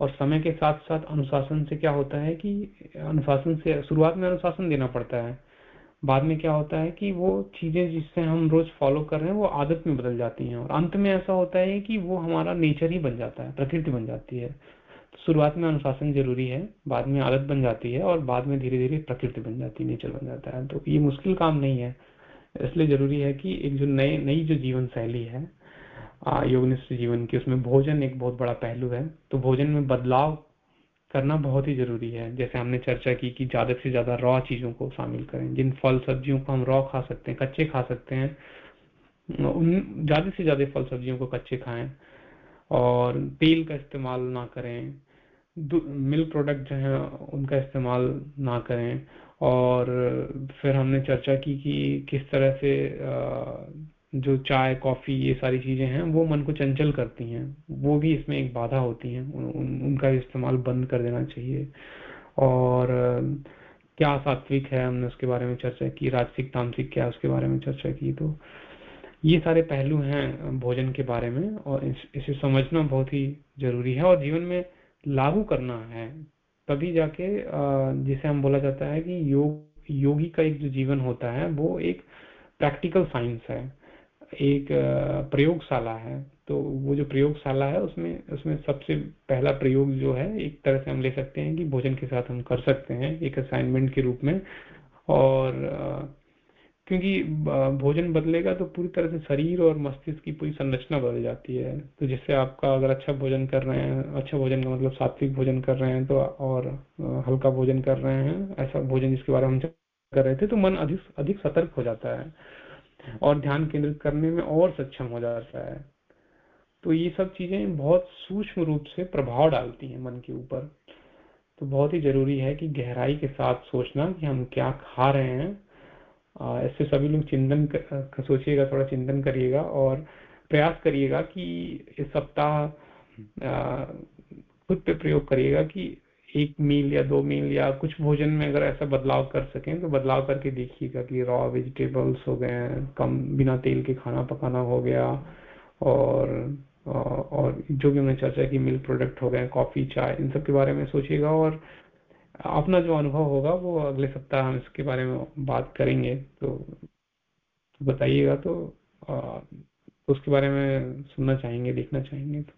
और समय के साथ साथ अनुशासन से क्या होता है कि अनुशासन से, शुरुआत में अनुशासन देना पड़ता है। बाद में क्या होता है कि वो चीज़ें जिससे हम रोज फॉलो कर रहे हैं, वो आदत में बदल जाती हैं और अंत में ऐसा होता है कि वो हमारा नेचर ही बन जाता है, प्रकृति बन जाती है। शुरुआत में अनुशासन ज़रूरी है, बाद में आदत बन जाती है और बाद में धीरे धीरे प्रकृति बन जाती है नेचर बन जाता है। तो ये मुश्किल काम नहीं है, इसलिए ज़रूरी है कि एक जो नए, नई जो जीवन शैली है योगनिष्ठ जीवन की, उसमें भोजन एक बहुत बड़ा पहलू है। तो भोजन में बदलाव करना बहुत ही ज़रूरी है। जैसे हमने चर्चा की कि ज़्यादा से ज़्यादा रॉ चीज़ों को शामिल करें। जिन फल सब्जियों को हम रॉ खा सकते हैं, कच्चे खा सकते हैं, उन ज़्यादा से ज़्यादा फल सब्जियों को कच्चे खाएँ और तेल का इस्तेमाल ना करें मिल्क प्रोडक्ट जो है उनका इस्तेमाल ना करें और फिर हमने चर्चा की कि किस तरह से जो चाय कॉफ़ी ये सारी चीज़ें हैं वो मन को चंचल करती हैं। वो भी इसमें एक बाधा होती हैं। उन, उनका इस्तेमाल बंद कर देना चाहिए। और क्या सात्विक है? हमने उसके बारे में चर्चा की राजसिक तामसिक क्या उसके बारे में चर्चा की तो ये सारे पहलू हैं भोजन के बारे में और इस, इसे समझना बहुत ही ज़रूरी है। और जीवन में लागू करना है तभी जाके जिसे हम बोला जाता है कि योग योगी का एक जो जीवन होता है वो एक प्रैक्टिकल साइंस है। एक प्रयोगशाला है। तो वो जो प्रयोगशाला है, उसमें उसमें सबसे पहला प्रयोग जो है, एक तरह से हम ले सकते हैं कि भोजन के साथ हम कर सकते हैं, एक असाइनमेंट के रूप में। और क्योंकि भोजन बदलेगा तो पूरी तरह से शरीर और मस्तिष्क की पूरी संरचना बदल जाती है। तो जिससे आपका अगर अच्छा भोजन कर रहे हैं अच्छा भोजन का मतलब सात्विक भोजन कर रहे हैं तो और हल्का भोजन कर रहे हैं, ऐसा भोजन जिसके बारे में हम कर रहे थे तो मन अधिक अधिक सतर्क हो जाता है। और ध्यान केंद्रित करने में और सक्षम हो जाता है। तो ये सब चीज़ें बहुत सूक्ष्म रूप से प्रभाव डालती हैं मन के ऊपर। तो बहुत ही ज़रूरी है कि गहराई के साथ सोचना कि हम क्या खा रहे हैं। ऐसे सभी लोग चिंतन सोचिएगा, थोड़ा चिंतन करिएगा और प्रयास करिएगा कि इस सप्ताह खुद पे प्रयोग करिएगा कि एक मील या दो मील या कुछ भोजन में अगर ऐसा बदलाव कर सकें तो बदलाव करके देखिएगा कि रॉ वेजिटेबल्स हो गए कम बिना तेल के खाना पकाना हो गया और और जो भी हमने चर्चा की मिल्क प्रोडक्ट हो गए कॉफ़ी चाय इन सब के बारे में सोचिएगा और अपना जो अनुभव होगा वो अगले सप्ताह हम इसके बारे में बात करेंगे। तो, बताइएगा तो, तो उसके बारे में सुनना चाहेंगे देखना चाहेंगे तो।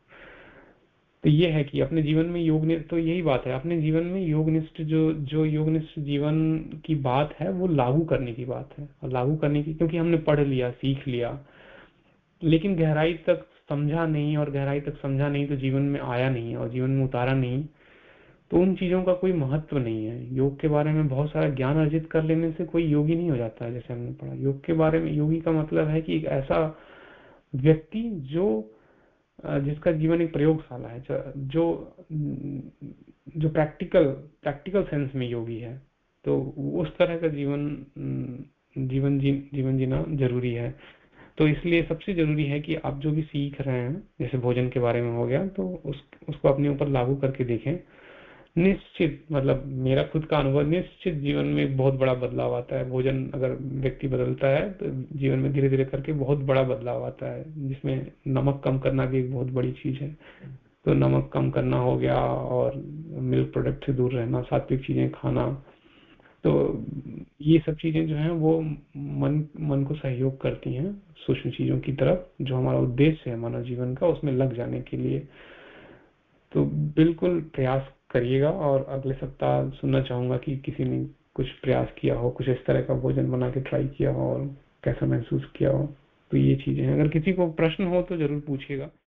तो ये है कि अपने जीवन में योग तो यही बात है, अपने जीवन में योगनिष्ठ जो जो योगनिष्ठ जीवन की बात है, वो लागू करने की बात है, और लागू करने की, क्योंकि हमने पढ़ लिया, सीख लिया। लेकिन गहराई तक समझा नहीं और गहराई तक समझा नहीं तो जीवन में आया नहीं और जीवन में उतारा नहीं। तो उन चीज़ों का कोई महत्व नहीं है। योग के बारे में बहुत सारा ज्ञान अर्जित कर लेने से कोई योगी नहीं हो जाता है, जैसे हमने पढ़ा। योग के बारे में, योगी का मतलब है कि एक ऐसा व्यक्ति जो जिसका जीवन एक प्रयोगशाला है जो जो प्रैक्टिकल प्रैक्टिकल सेंस में योगी है तो उस तरह का जीवन जीवन जी, जीवन जीना ज़रूरी है। तो इसलिए सबसे ज़रूरी है कि आप जो भी सीख रहे हैं जैसे भोजन के बारे में हो गया तो उस उसको अपने ऊपर लागू करके देखें। निश्चित मतलब मेरा खुद का अनुभव, निश्चित जीवन में बहुत बड़ा बदलाव आता है। भोजन अगर व्यक्ति बदलता है तो जीवन में धीरे धीरे करके बहुत बड़ा बदलाव आता है, जिसमें नमक कम करना भी एक बहुत बड़ी चीज़ है। तो नमक कम करना हो गया और मिल्क प्रोडक्ट से दूर रहना, सात्विक चीज़ें खाना तो ये सब चीज़ें जो है, वो मन मन को सहयोग करती हैं सूक्ष्म चीज़ों की तरफ़, जो हमारा उद्देश्य है मानव जीवन का, उसमें लग जाने के लिए। तो बिल्कुल प्रयास करिएगा और अगले सप्ताह सुनना चाहूँगा कि किसी ने कुछ प्रयास किया हो, कुछ इस तरह का भोजन बना के ट्राई किया हो और कैसा महसूस किया हो। तो ये चीज़ें हैं। अगर किसी को प्रश्न हो तो ज़रूर पूछिएगा।